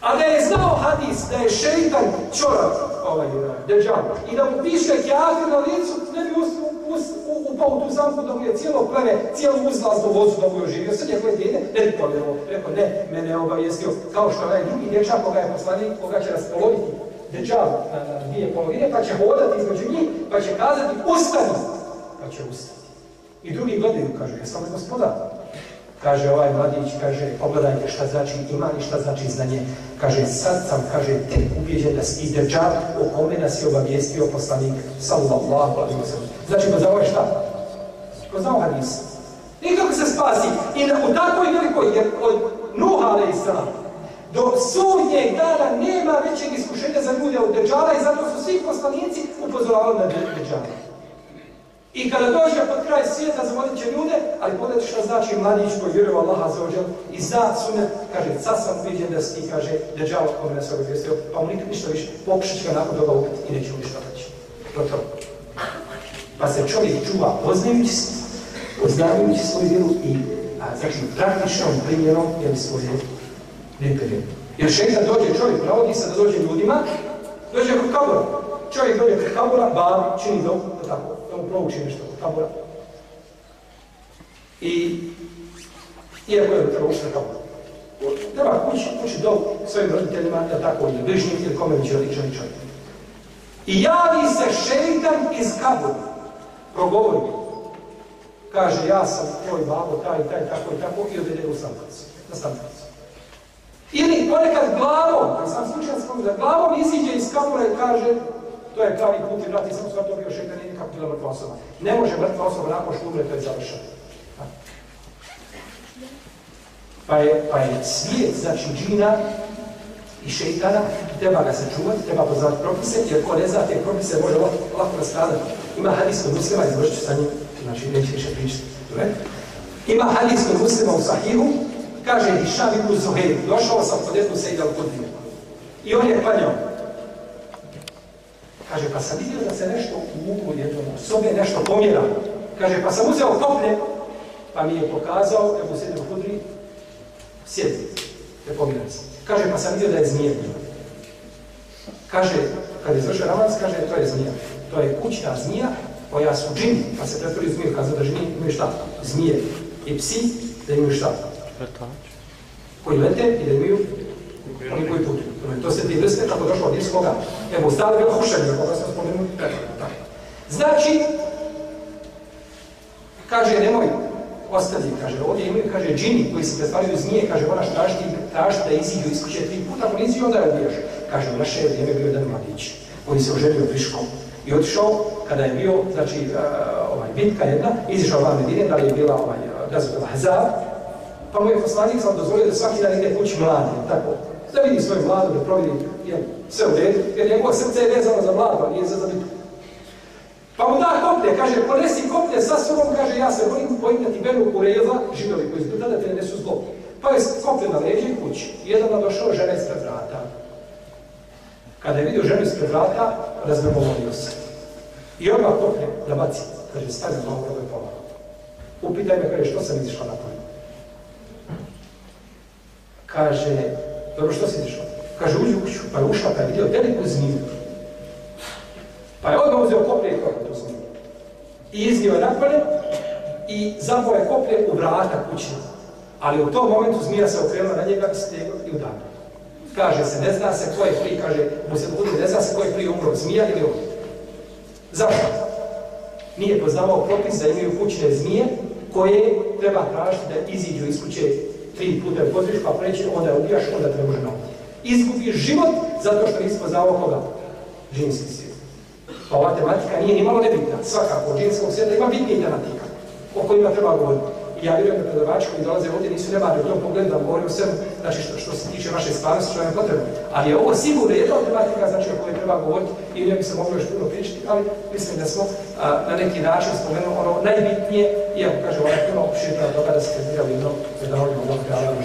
A da je znao hadis, da je šeitan čorav, ovaj, deđan, i da mu piše kjafir na licu, ne bi upao u tu zamku da mu je cijelo pleme, cijelu uzlaznu vozu da mu je oživio. Sad je koje djede, ne bi povjerovao. Rekao, ne, mene je obavijestio, kao što onaj drugi dječak koga je poslanik, koga će raspoloviti dečav na, na dvije polovine, pa će hodati između njih, pa će kazati, ustani, pa će ustati. I drugi gledaju, kaže, jesam li gospodar? Kaže ovaj mladić, kaže, pogledajte šta znači iman i šta znači znanje. Kaže, sad sam, kaže, tek ubijeđen da si izdržav o kome nas je obavijestio poslanik, sallallahu alaihi wa sallam. Znači, ko znao je šta? Ko znao hadis? Nikako se spasi. I u takvoj velikoj, jer od Nuha alaihi sallam, do sudnjeg dana nema većeg iskušenja za ljude od i zato su svi poslanici upozoravali na Deđala. I kada dođe pod kraj svijeta, zavodit će ljude, ali pogledajte što znači mladić koji vjeruje Allaha za ođel i zna sunet, kaže, sad sam uviđen da si kaže, deđalo kome nas obavijestio, pa mu nikad ništa više, pokušat će nakon toga upiti i neće mu ništa reći. To Pa se čovjek čuva poznajući se, poznajući svoju vjeru i a, znači praktičnom primjerom jer svoje neprijemno. Jer šeitan dođe čovjek, navodi se da dođe ljudima, dođe kod kabura. Čovjek dođe kod kabura, babi, čini dom, tako mu prouči nešto od kabura. I iako je ušli kabura. Treba kući, kući do svojim roditeljima, da tako ili bližnjim ili kome već želi čovjek. I javi se šeitan iz kabura. Progovori. Kaže, ja sam tvoj babo, taj, taj, tako i tako, i odvede u samkacu. Na. Ili ponekad glavom, sam slučajan spomenuo, da glavom iziđe iz kabura i kaže, to je pravi put i vrati sve to bio šeitan, nije nikako bila mrtva osoba. Ne može mrtva osoba nakon što umre, to je završeno. Pa je, pa je svijet, znači džina i šeitana, treba ga se čuvati, treba poznati propise, jer ko ne zna te propise može lako, nastradati. Ima hadis kod muslima, izvršću sa njim, znači neće više pričati. Ima hadis kod muslima u Sahihu, kaže Hišam ibn Zuhair, došao sam kod jednu sejda u Kudinu. I on je klanjao. Kaže, pa sam vidio da se nešto u ugu jednom sobe nešto pomjera. Kaže, pa sam uzeo koplje, pa mi je pokazao, evo sjedim u hudri, sjedi, ne pomjera se. Kaže, pa sam vidio da je zmijer. Kaže, kad je završio namaz, kaže, to je zmija. To je kućna zmija, koja su džini, pa se pretvori zmiju, kazao da žini imaju šta? Zmije. I psi da imaju šta? Koji lete i da imaju oni koji putuju. To se ti vrste kako došlo od iskoga. Evo, stali bilo hušenje, koga sam spomenuli. Znači, kaže, nemoj, ostavi, kaže, ovdje imaju, kaže, džini koji se pretvaraju zmije, kaže, moraš tražiti, tražiti da iziđu iz kuće tri puta, ako nisi onda je ubijaš. Kaže, u naše vrijeme bio jedan mladić, koji se oženio friškom i otišao, kada je bio, znači, ovaj, bitka jedna, izišao van Medine, da je bila ovaj, Gazotova Hazar, pa mu je poslanik sam dozvolio da svaki dan ide kući mladi, tako, da vidi svoju mladu, da provjeri jel, sve u redu, jer njegovo srce je vezano za mladu, a nije za zabitku. Pa mu da koplje, kaže, ponesi koplje sa sobom, kaže, ja se bojim, bojim da ti beru u reza, židovi koji izgleda da te ne nesu zlo. Pa je koplje na leđe kući. Jedan je došao žena ispred vrata. Kada je vidio ženu ispred vrata, razmemorio se. I odmah koplje da baci. Kaže, stavim malo ovo pola. Upitaj me, kaže, što sam izišla na polju? Kaže, dobro, što si izišao? Kaže, uđi u kuću, pa je ušla, pa je vidio veliku zmiju. Pa je odmah uzeo koplje i koplje tu zmiju. I iznio je napolje i zabao je koplje u vrata kuće. Ali u tom momentu zmija se okrenula na njega i i udarila. Kaže se, ne zna se ko je prije, kaže, mu se budi, ne zna se ko je prije umro, zmija ili on. Zašto? Nije poznavao propis da imaju kućne zmije koje treba tražiti da iziđu iz kuće tri puta potriš, pa preći, onda je ubijaš, onda te može. Izgubiš život zato što nisi poznao koga? Džinski svijet. Pa ova tematika nije ni malo nebitna. Svakako, od džinskog svijeta ima bitnije tematika o kojima treba govoriti. I ja vjerujem da predavač koji dolaze ovdje nisu nemali u tom pogledu da govori o svemu, znači što, se tiče vaše stvarnosti, što vam je potrebno. Ali je ovo sigurno jedna od tematika znači, o kojoj treba govoriti i ne bi se moglo još puno pričati, ali mislim da smo na neki način spomenuli ono najbitnije, iako kažem, ovaj je puno opširna toga da se kredira jedno da jednom, ovdje jednom,